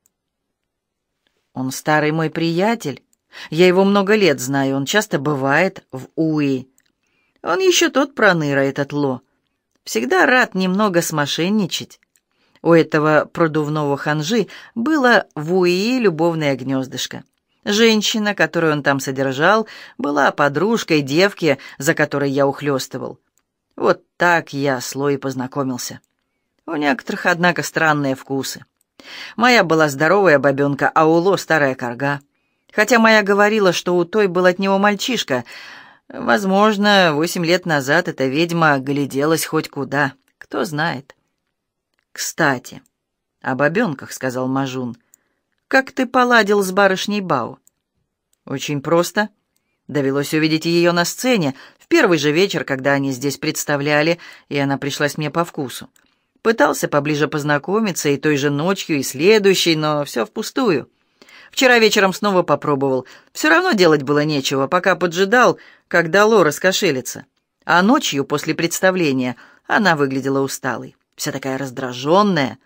Он старый мой приятель. Я его много лет знаю, он часто бывает в Уи. Он еще тот проныра, этот Ло. Всегда рад немного смошенничать. У этого продувного ханжи было в Уи любовное гнездышко. Женщина, которую он там содержал, была подружкой девки, за которой я ухлёстывал. Вот так я с Ло и познакомился. У некоторых, однако, странные вкусы. Моя была здоровая бабенка, а у Ло старая корга. Хотя моя говорила, что у той был от него мальчишка. Возможно, восемь лет назад эта ведьма гляделась хоть куда. Кто знает. «Кстати, о бабенках», — сказал Мажун. «Как ты поладил с барышней Бау?» «Очень просто. Довелось увидеть ее на сцене в первый же вечер, когда они здесь представляли, и она пришлась мне по вкусу. Пытался поближе познакомиться и той же ночью, и следующей, но все впустую. Вчера вечером снова попробовал. Все равно делать было нечего, пока поджидал, когда Лора скошелится. А ночью, после представления, она выглядела усталой, вся такая раздраженная.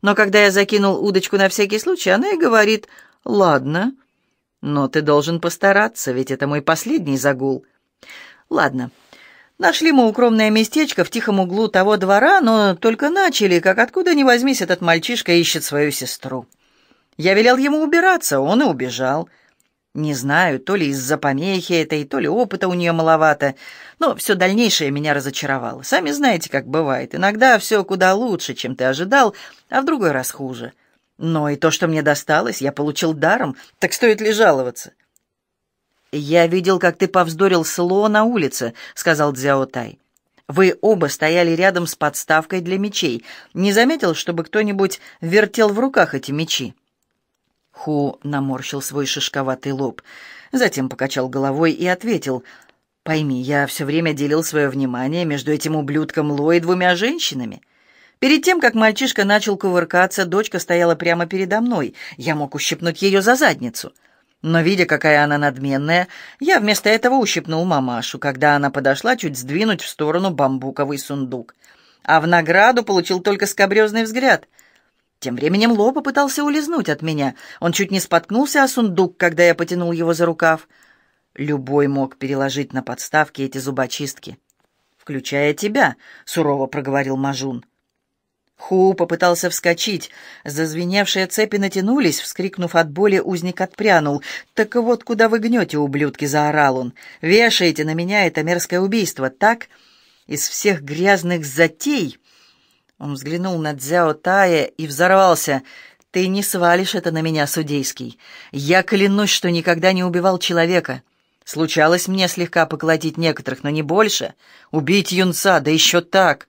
Но когда я закинул удочку на всякий случай, она и говорит, «Ладно, но ты должен постараться, ведь это мой последний загул». «Ладно, Нашли мы укромное местечко в тихом углу того двора, но только начали, как откуда ни возьмись этот мальчишка ищет свою сестру. Я велел ему убираться, он и убежал. Не знаю, то ли из-за помехи этой, то ли опыта у нее маловато, но все дальнейшее меня разочаровало. Сами знаете, как бывает. Иногда все куда лучше, чем ты ожидал, а в другой раз хуже. Но и то, что мне досталось, я получил даром, так стоит ли жаловаться? «Я видел, как ты повздорил с Ло на улице», — сказал Дзяо Тай. «Вы оба стояли рядом с подставкой для мечей. Не заметил, чтобы кто-нибудь вертел в руках эти мечи?» Ху наморщил свой шишковатый лоб, затем покачал головой и ответил, «Пойми, я все время делил свое внимание между этим ублюдком Ло и двумя женщинами. Перед тем, как мальчишка начал кувыркаться, дочка стояла прямо передо мной. Я мог ущипнуть ее за задницу». Но, видя, какая она надменная, я вместо этого ущипнул мамашу, когда она подошла чуть сдвинуть в сторону бамбуковый сундук. А в награду получил только скобрезный взгляд. Тем временем Ло попытался улизнуть от меня. Он чуть не споткнулся о сундук, когда я потянул его за рукав. Любой мог переложить на подставки эти зубочистки. «Включая тебя», — сурово проговорил Мажун. Ху попытался вскочить. Зазвеневшие цепи натянулись, вскрикнув от боли, узник отпрянул. «Так вот, куда вы гнете, ублюдки!» — заорал он. «Вешаете на меня это мерзкое убийство, так? Из всех грязных затей...» Он взглянул на Дзяо Тая и взорвался. «Ты не свалишь это на меня, судейский. Я клянусь, что никогда не убивал человека. Случалось мне слегка поколотить некоторых, но не больше. Убить юнца, да еще так!»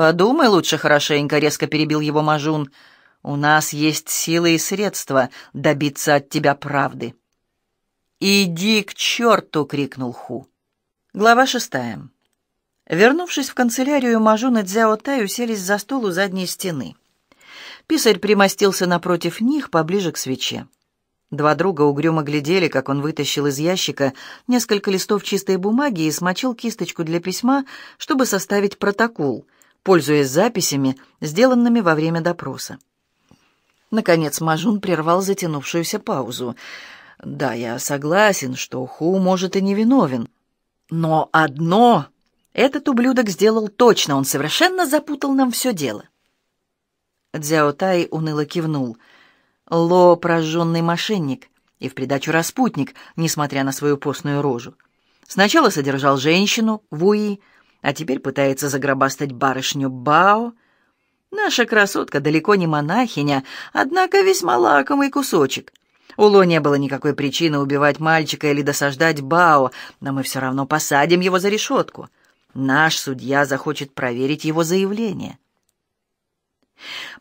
«Подумай лучше хорошенько», — резко перебил его Мажун. «У нас есть силы и средства добиться от тебя правды». «Иди к черту!» — крикнул Ху. Глава шестая. Вернувшись в канцелярию, Мажун и Цзяо Тай уселись за стол у задней стены. Писарь примостился напротив них, поближе к свече. Два друга угрюмо глядели, как он вытащил из ящика несколько листов чистой бумаги и смочил кисточку для письма, чтобы составить протокол — пользуясь записями, сделанными во время допроса. Наконец Мажун прервал затянувшуюся паузу. «Да, я согласен, что Ху, может, и невиновен. Но одно этот ублюдок сделал точно, он совершенно запутал нам все дело». Дзяо Тай уныло кивнул. «Ло — прожженный мошенник и в придачу распутник, несмотря на свою постную рожу. Сначала содержал женщину, Вуи, а теперь пытается загробастать барышню Бао. Наша красотка далеко не монахиня, однако весьма лакомый кусочек. У Ло не было никакой причины убивать мальчика или досаждать Бао, но мы все равно посадим его за решетку. Наш судья захочет проверить его заявление.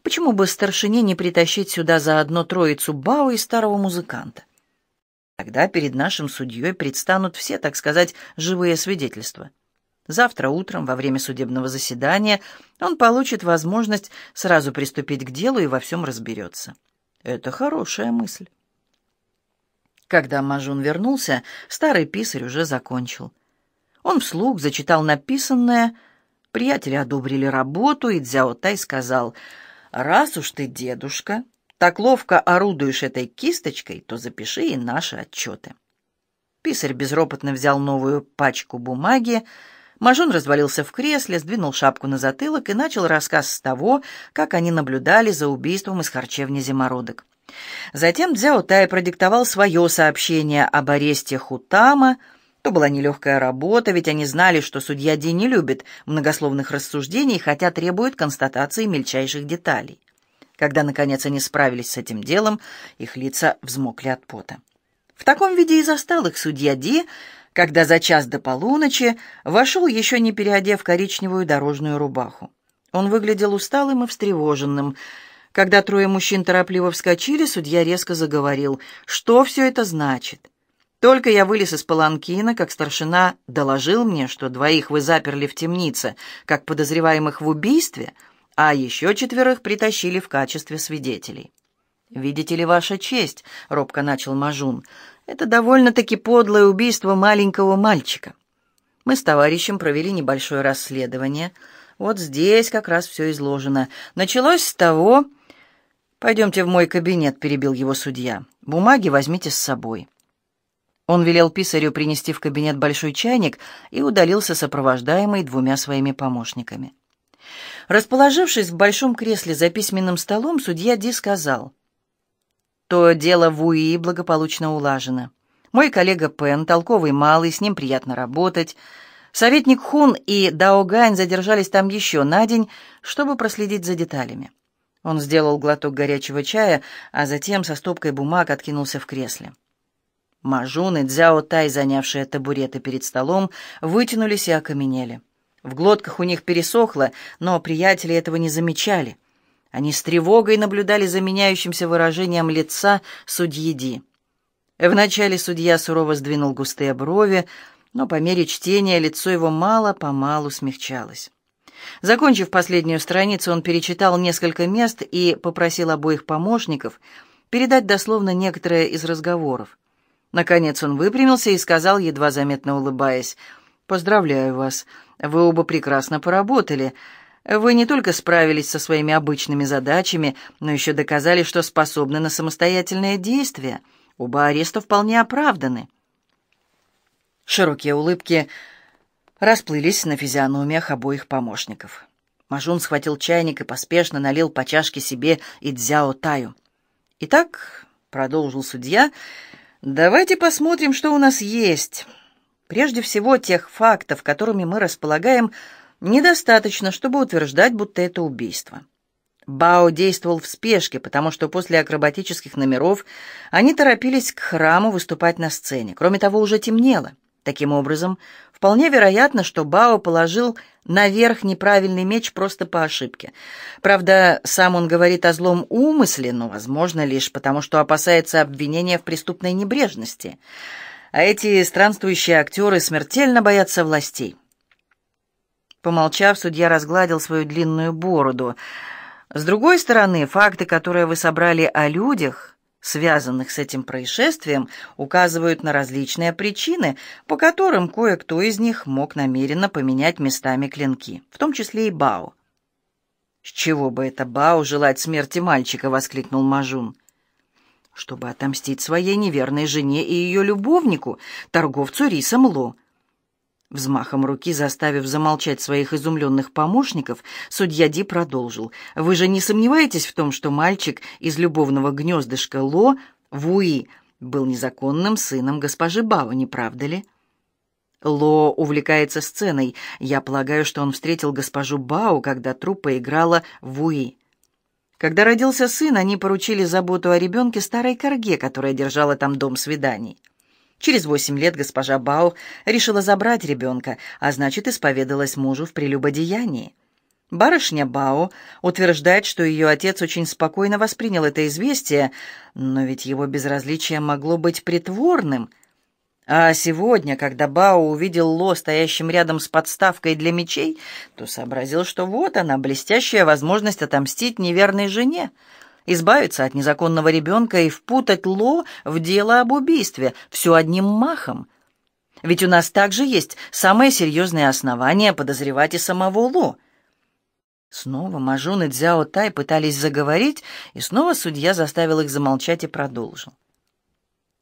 Почему бы старшине не притащить сюда заодно троицу Бао и старого музыканта? Тогда перед нашим судьей предстанут все, так сказать, живые свидетельства. Завтра утром, во время судебного заседания, он получит возможность сразу приступить к делу и во всем разберется. Это хорошая мысль. Когда Мажун вернулся, старый писарь уже закончил. Он вслух зачитал написанное, приятели одобрили работу, и Дзяотай сказал, «Раз уж ты, дедушка, так ловко орудуешь этой кисточкой, то запиши и наши отчеты». Писарь безропотно взял новую пачку бумаги, Мажун развалился в кресле, сдвинул шапку на затылок и начал рассказ с того, как они наблюдали за убийством из харчевни зимородок. Затем Дзяо Тай продиктовал свое сообщение об аресте Хутама. То была нелегкая работа, ведь они знали, что судья Ди не любит многословных рассуждений, хотя требует констатации мельчайших деталей. Когда, наконец, они справились с этим делом, их лица взмокли от пота. В таком виде и застал их судья Ди, когда за час до полуночи вошел, еще не переодев коричневую дорожную рубаху. Он выглядел усталым и встревоженным. Когда трое мужчин торопливо вскочили, судья резко заговорил. «Что все это значит?» Только я вылез из паланкина, как старшина доложил мне, что двоих вы заперли в темнице, как подозреваемых в убийстве, а еще четверых притащили в качестве свидетелей. «Видите ли, ваша честь», — робко начал Мажун, это довольно-таки подлое убийство маленького мальчика. Мы с товарищем провели небольшое расследование. Вот здесь как раз все изложено. Началось с того... «Пойдемте в мой кабинет», — перебил его судья. «Бумаги возьмите с собой». Он велел писарю принести в кабинет большой чайник и удалился сопровождаемый двумя своими помощниками. Расположившись в большом кресле за письменным столом, судья Ди сказал — то дело в УИ благополучно улажено. Мой коллега Пен, толковый малый, с ним приятно работать. Советник Хун и Дао задержались там еще на день, чтобы проследить за деталями. Он сделал глоток горячего чая, а затем со стопкой бумаг откинулся в кресле. Мажун и Цзяо Тай, занявшие табуреты перед столом, вытянулись и окаменели. В глотках у них пересохло, но приятели этого не замечали — они с тревогой наблюдали за меняющимся выражением лица судьи Ди. Вначале судья сурово сдвинул густые брови, но по мере чтения лицо его мало-помалу смягчалось. Закончив последнюю страницу, он перечитал несколько мест и попросил обоих помощников передать дословно некоторые из разговоров. Наконец он выпрямился и сказал, едва заметно улыбаясь, «Поздравляю вас, вы оба прекрасно поработали. Вы не только справились со своими обычными задачами, но еще доказали, что способны на самостоятельное действие. Оба ареста вполне оправданы». Широкие улыбки расплылись на физиономиях обоих помощников. Мажун схватил чайник и поспешно налил по чашке себе и Дзяо Таю. «Итак», — продолжил судья, — «давайте посмотрим, что у нас есть. Прежде всего, тех фактов, которыми мы располагаем, недостаточно, чтобы утверждать, будто это убийство». Бао действовал в спешке, потому что после акробатических номеров они торопились к храму выступать на сцене. Кроме того, уже темнело. Таким образом, вполне вероятно, что Бао положил наверх неправильный меч просто по ошибке. Правда, сам он говорит о злом умысле, но, возможно, лишь потому, что опасается обвинения в преступной небрежности. А эти странствующие актеры смертельно боятся властей. Помолчав, судья разгладил свою длинную бороду. С другой стороны, факты, которые вы собрали о людях, связанных с этим происшествием, указывают на различные причины, по которым кое-кто из них мог намеренно поменять местами клинки, в том числе и Бао. «С чего бы это Бао желать смерти мальчика?» — воскликнул Мажун. «Чтобы отомстить своей неверной жене и ее любовнику, торговцу рисом Ло», Взмахом руки, заставив замолчать своих изумленных помощников, судья Ди продолжил. «Вы же не сомневаетесь в том, что мальчик из любовного гнездышка Ло, Вуи, был незаконным сыном госпожи Бао, не правда ли?» Ло увлекается сценой. Я полагаю, что он встретил госпожу Бао, когда труппа играла Вуи. Когда родился сын, они поручили заботу о ребенке старой корге, которая держала там дом свиданий. Через восемь лет госпожа Бау решила забрать ребенка, а значит, исповедалась мужу в прелюбодеянии. Барышня Бао утверждает, что ее отец очень спокойно воспринял это известие, но ведь его безразличие могло быть притворным. А сегодня, когда Бао увидел Ло стоящим рядом с подставкой для мечей, то сообразил, что вот она, блестящая возможность отомстить неверной жене — избавиться от незаконного ребенка и впутать Ло в дело об убийстве, все одним махом. Ведь у нас также есть самое серьезное основание подозревать и самого Ло. Снова Мажун и Цзяо Тай пытались заговорить, и снова судья заставил их замолчать и продолжил.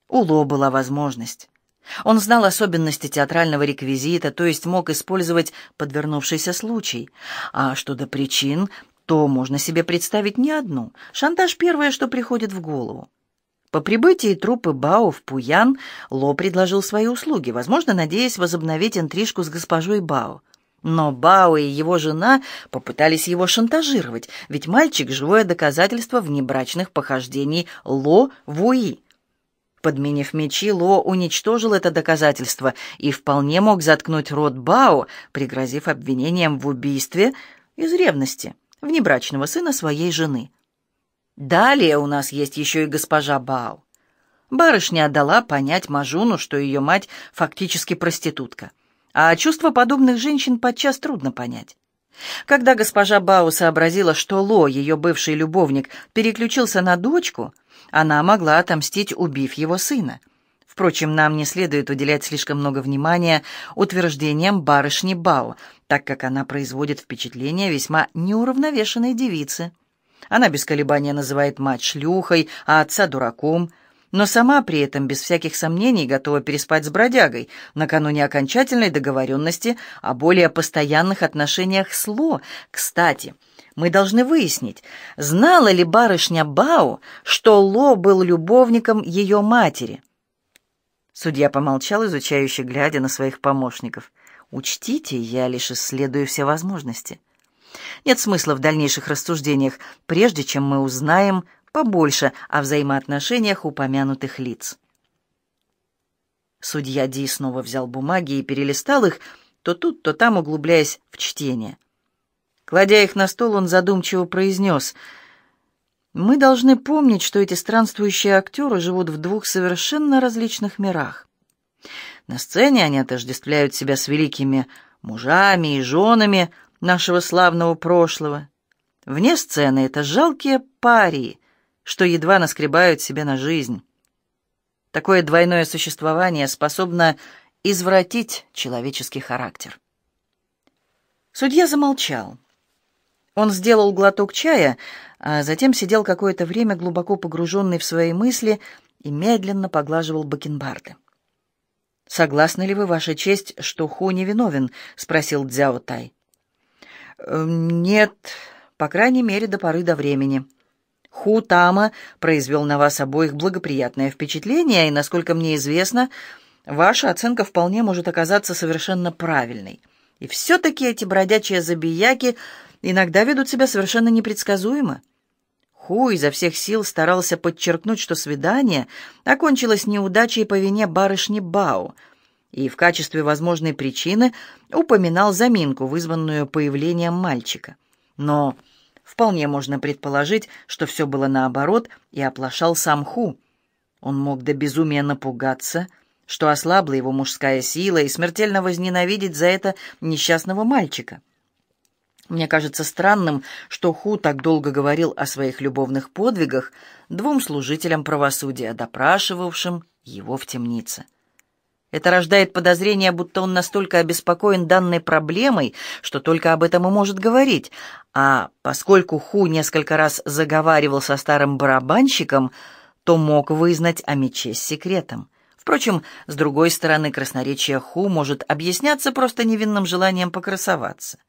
У Ло была возможность. Он знал особенности театрального реквизита, то есть мог использовать подвернувшийся случай. А что до причин, то можно себе представить не одну. Шантаж — первое, что приходит в голову. По прибытии труппы Бао в Пуян Ло предложил свои услуги, возможно, надеясь возобновить интрижку с госпожой Бао. Но Бао и его жена попытались его шантажировать, ведь мальчик — живое доказательство внебрачных похождений Ло Вуи. Подменив мечи, Ло уничтожил это доказательство и вполне мог заткнуть рот Бао, пригрозив обвинением в убийстве из ревности внебрачного сына своей жены. Далее у нас есть еще и госпожа Бау. Барышня отдала понять Мажуну, что ее мать фактически проститутка. А чувства подобных женщин подчас трудно понять. Когда госпожа Бау сообразила, что Ло, ее бывший любовник, переключился на дочку, она могла отомстить, убив его сына. Впрочем, нам не следует уделять слишком много внимания утверждениям барышни Бао, так как она производит впечатление весьма неуравновешенной девицы. Она без колебания называет мать шлюхой, а отца дураком, но сама при этом без всяких сомнений готова переспать с бродягой накануне окончательной договоренности о более постоянных отношениях с Ло. Кстати, мы должны выяснить, знала ли барышня Бао, что Ло был любовником ее матери. Судья помолчал, изучающе глядя на своих помощников. «Учтите, я лишь исследую все возможности. Нет смысла в дальнейших рассуждениях, прежде чем мы узнаем побольше о взаимоотношениях упомянутых лиц». Судья Ди снова взял бумаги и перелистал их, то тут, то там углубляясь в чтение. Кладя их на стол, он задумчиво произнес — мы должны помнить, что эти странствующие актеры живут в двух совершенно различных мирах. На сцене они отождествляют себя с великими мужами и женами нашего славного прошлого. Вне сцены это жалкие парии, что едва наскребают себе на жизнь. Такое двойное существование способно извратить человеческий характер. Судья замолчал. Он сделал глоток чая, а затем сидел какое-то время глубоко погруженный в свои мысли и медленно поглаживал бакенбарды. «Согласны ли вы, Ваша честь, что Ху невиновен?» — спросил Дзяо Тай. «Эм, «Нет, по крайней мере, до поры до времени. Ху Тама произвел на вас обоих благоприятное впечатление, и, насколько мне известно, ваша оценка вполне может оказаться совершенно правильной. И все-таки эти бродячие забияки иногда ведут себя совершенно непредсказуемо». Ху изо всех сил старался подчеркнуть, что свидание окончилось неудачей по вине барышни Бао, и в качестве возможной причины упоминал заминку, вызванную появлением мальчика. Но вполне можно предположить, что все было наоборот, и оплошал сам Ху. Он мог до безумия напугаться, что ослабла его мужская сила, и смертельно возненавидеть за это несчастного мальчика. Мне кажется странным, что Ху так долго говорил о своих любовных подвигах двум служителям правосудия, допрашивавшим его в темнице. Это рождает подозрение, будто он настолько обеспокоен данной проблемой, что только об этом и может говорить. А поскольку Ху несколько раз заговаривал со старым барабанщиком, то мог вызнать о мече с секретом. Впрочем, с другой стороны, красноречие Ху может объясняться просто невинным желанием покрасоваться.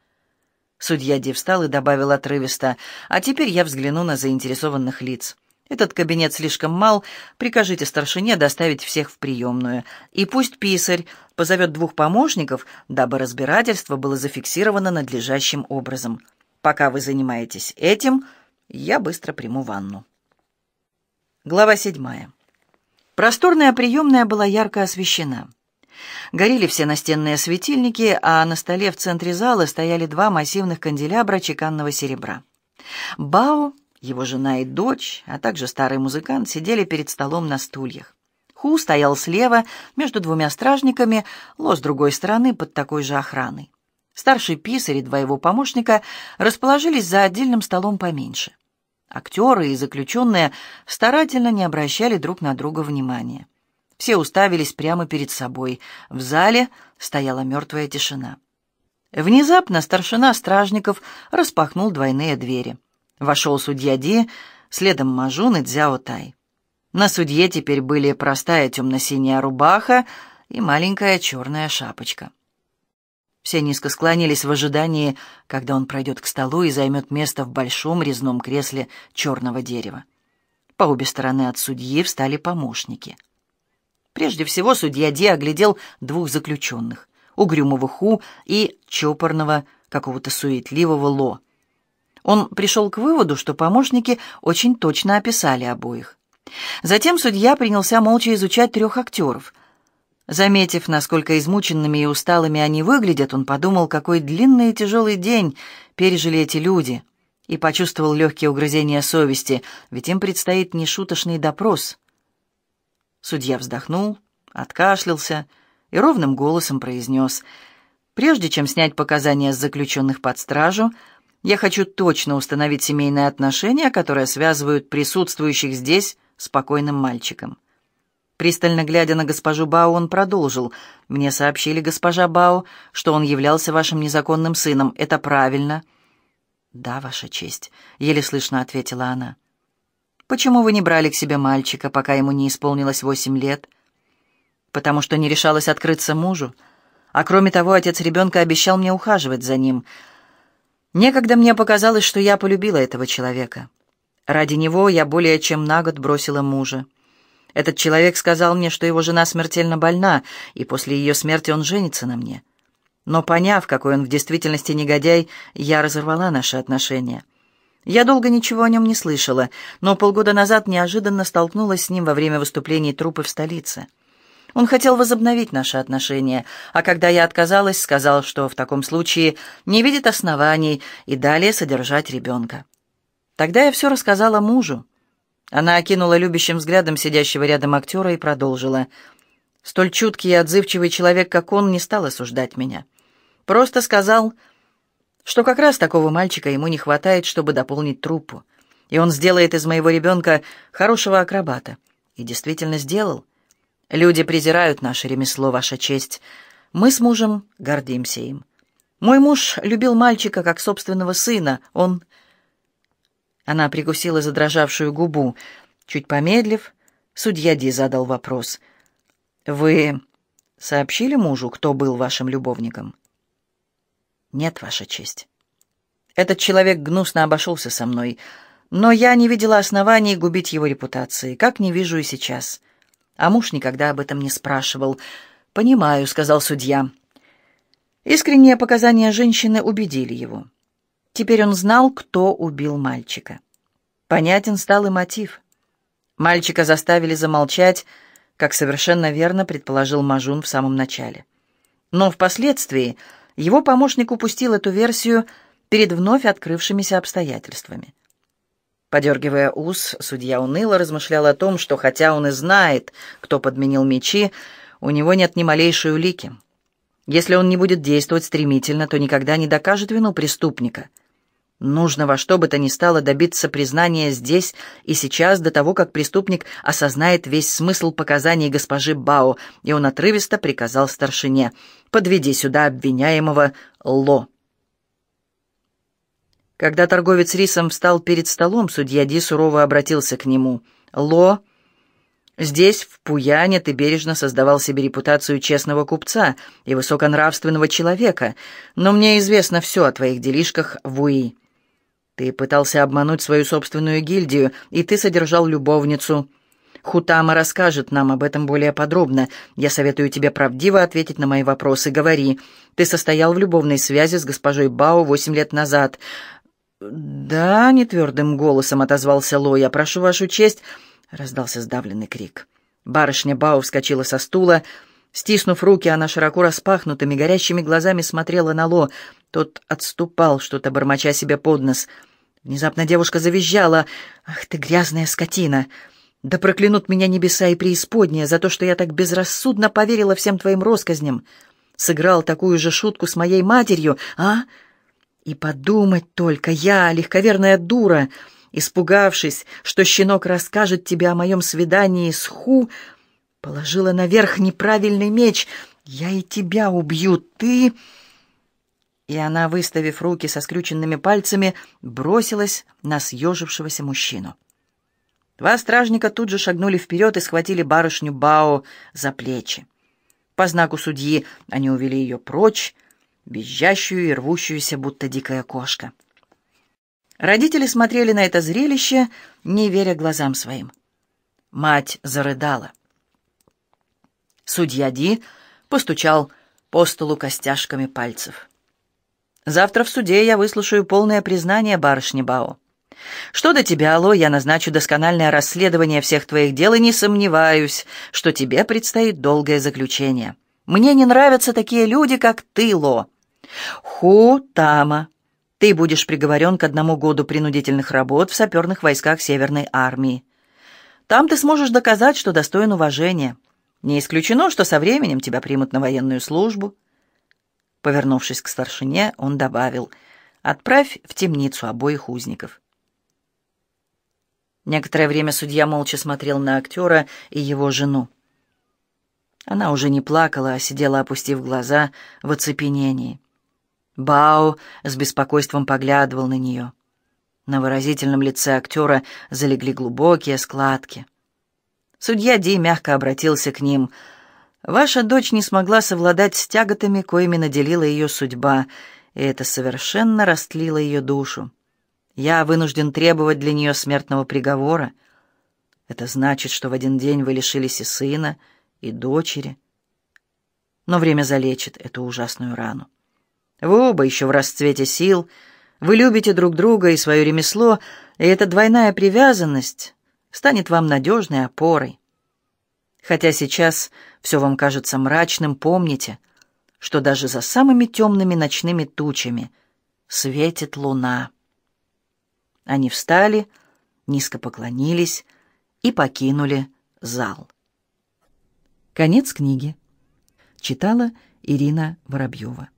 Судья Ди встал и добавил отрывисто, «А теперь я взгляну на заинтересованных лиц. Этот кабинет слишком мал, прикажите старшине доставить всех в приемную. И пусть писарь позовет двух помощников, дабы разбирательство было зафиксировано надлежащим образом. Пока вы занимаетесь этим, я быстро приму ванну». Глава седьмая. Просторная приемная была ярко освещена. Горели все настенные светильники, а на столе в центре зала стояли два массивных канделябра чеканного серебра. Бао, его жена и дочь, а также старый музыкант сидели перед столом на стульях. Ху стоял слева, между двумя стражниками, Ло с другой стороны, под такой же охраной. Старший писарь и два его помощника расположились за отдельным столом поменьше. Актеры и заключенные старательно не обращали друг на друга внимания. Все уставились прямо перед собой. В зале стояла мертвая тишина. Внезапно старшина стражников распахнул двойные двери. Вошел судья Ди, следом Мажун и Дзяо Тай. На судье теперь были простая темно-синяя рубаха и маленькая черная шапочка. Все низко склонились в ожидании, когда он пройдет к столу и займет место в большом резном кресле черного дерева. По обе стороны от судьи встали помощники — Прежде всего судья Ди оглядел двух заключенных, угрюмого Ху и чопорного, какого-то суетливого Ло. Он пришел к выводу, что помощники очень точно описали обоих. Затем судья принялся молча изучать трех актеров. Заметив, насколько измученными и усталыми они выглядят, он подумал, какой длинный и тяжелый день пережили эти люди, и почувствовал легкие угрызения совести, ведь им предстоит нешуточный допрос — Судья вздохнул, откашлялся и ровным голосом произнес, «Прежде чем снять показания с заключенных под стражу, я хочу точно установить семейные отношения, которые связывают присутствующих здесь с покойным мальчиком». Пристально глядя на госпожу Бау, он продолжил. «Мне сообщили, госпожа Бау, что он являлся вашим незаконным сыном. Это правильно?» «Да, ваша честь», — еле слышно ответила она. Почему вы не брали к себе мальчика, пока ему не исполнилось восемь лет? Потому что не решалась открыться мужу. А кроме того, отец ребенка обещал мне ухаживать за ним. Некогда мне показалось, что я полюбила этого человека. Ради него я более чем на год бросила мужа. Этот человек сказал мне, что его жена смертельно больна, и после ее смерти он женится на мне. Но поняв, какой он в действительности негодяй, я разорвала наши отношения. Я долго ничего о нем не слышала, но полгода назад неожиданно столкнулась с ним во время выступлений труппы в столице. Он хотел возобновить наши отношения, а когда я отказалась, сказал, что в таком случае не видит оснований и далее содержать ребенка. Тогда я все рассказала мужу. Она окинула любящим взглядом сидящего рядом актера и продолжила. Столь чуткий и отзывчивый человек, как он, не стал осуждать меня. Просто сказал, что как раз такого мальчика ему не хватает, чтобы дополнить труппу. И он сделает из моего ребенка хорошего акробата. И действительно сделал. Люди презирают наше ремесло, ваша честь. Мы с мужем гордимся им. Мой муж любил мальчика как собственного сына. Он...» Она прикусила задрожавшую губу. Чуть помедлив, судья Ди задал вопрос. «Вы сообщили мужу, кто был вашим любовником?» «Нет, Ваша честь. Этот человек гнусно обошелся со мной, но я не видела оснований губить его репутации, как не вижу и сейчас. А муж никогда об этом не спрашивал. «Понимаю», — сказал судья. Искренние показания женщины убедили его. Теперь он знал, кто убил мальчика. Понятен стал и мотив. Мальчика заставили замолчать, как совершенно верно предположил Мажун в самом начале. Но впоследствии его помощник упустил эту версию перед вновь открывшимися обстоятельствами. Подергивая ус, судья уныло размышлял о том, что хотя он и знает, кто подменил мечи, у него нет ни малейшей улики. Если он не будет действовать стремительно, то никогда не докажет вину преступника. Нужно во что бы то ни стало добиться признания здесь и сейчас до того, как преступник осознает весь смысл показаний госпожи Бао, и он отрывисто приказал старшине «Подведи сюда обвиняемого Ло». Когда торговец рисом встал перед столом, судья Ди сурово обратился к нему. «Ло, здесь, в Пуяне, ты бережно создавал себе репутацию честного купца и высоконравственного человека, но мне известно все о твоих делишках в Уи». Ты пытался обмануть свою собственную гильдию, и ты содержал любовницу. Хутама расскажет нам об этом более подробно. Я советую тебе правдиво ответить на мои вопросы. Говори, ты состоял в любовной связи с госпожой Бао восемь лет назад. «Да», — нетвердым голосом отозвался Ло, — «я прошу вашу честь», — раздался сдавленный крик. Барышня Бао вскочила со стула. Стиснув руки, она широко распахнутыми, горящими глазами смотрела на Ло. Тот отступал, что-то бормоча себе под нос — Внезапно девушка завизжала. «Ах ты, грязная скотина! Да проклянут меня небеса и преисподняя за то, что я так безрассудно поверила всем твоим россказням. Сыграл такую же шутку с моей матерью, а? И подумать только, я, легковерная дура, испугавшись, что щенок расскажет тебе о моем свидании с Ху, положила наверх неправильный меч. Я и тебя убью, ты...» и она, выставив руки со скрюченными пальцами, бросилась на съежившегося мужчину. Два стражника тут же шагнули вперед и схватили барышню Бао за плечи. По знаку судьи они увели ее прочь, визжащую и рвущуюся, будто дикая кошка. Родители смотрели на это зрелище, не веря глазам своим. Мать зарыдала. Судья Ди постучал по столу костяшками пальцев. Завтра в суде я выслушаю полное признание барышни Бао. Что до тебя, Алло, я назначу доскональное расследование всех твоих дел и не сомневаюсь, что тебе предстоит долгое заключение. Мне не нравятся такие люди, как ты, Ло. Ху Тама. Ты будешь приговорен к одному году принудительных работ в саперных войсках Северной армии. Там ты сможешь доказать, что достоин уважения. Не исключено, что со временем тебя примут на военную службу. Повернувшись к старшине, он добавил, «Отправь в темницу обоих узников». Некоторое время судья молча смотрел на актера и его жену. Она уже не плакала, а сидела, опустив глаза, в оцепенении. Бао с беспокойством поглядывал на нее. На выразительном лице актера залегли глубокие складки. Судья Ди мягко обратился к ним — Ваша дочь не смогла совладать с тяготами, коими наделила ее судьба, и это совершенно растлило ее душу. Я вынужден требовать для нее смертного приговора. Это значит, что в один день вы лишились и сына, и дочери. Но время залечит эту ужасную рану. Вы оба еще в расцвете сил, вы любите друг друга и свое ремесло, и эта двойная привязанность станет вам надежной опорой. Хотя сейчас все вам кажется мрачным, помните, что даже за самыми темными ночными тучами светит луна. Они встали, низко поклонились и покинули зал. Конец книги. Читала Ирина Воробьева.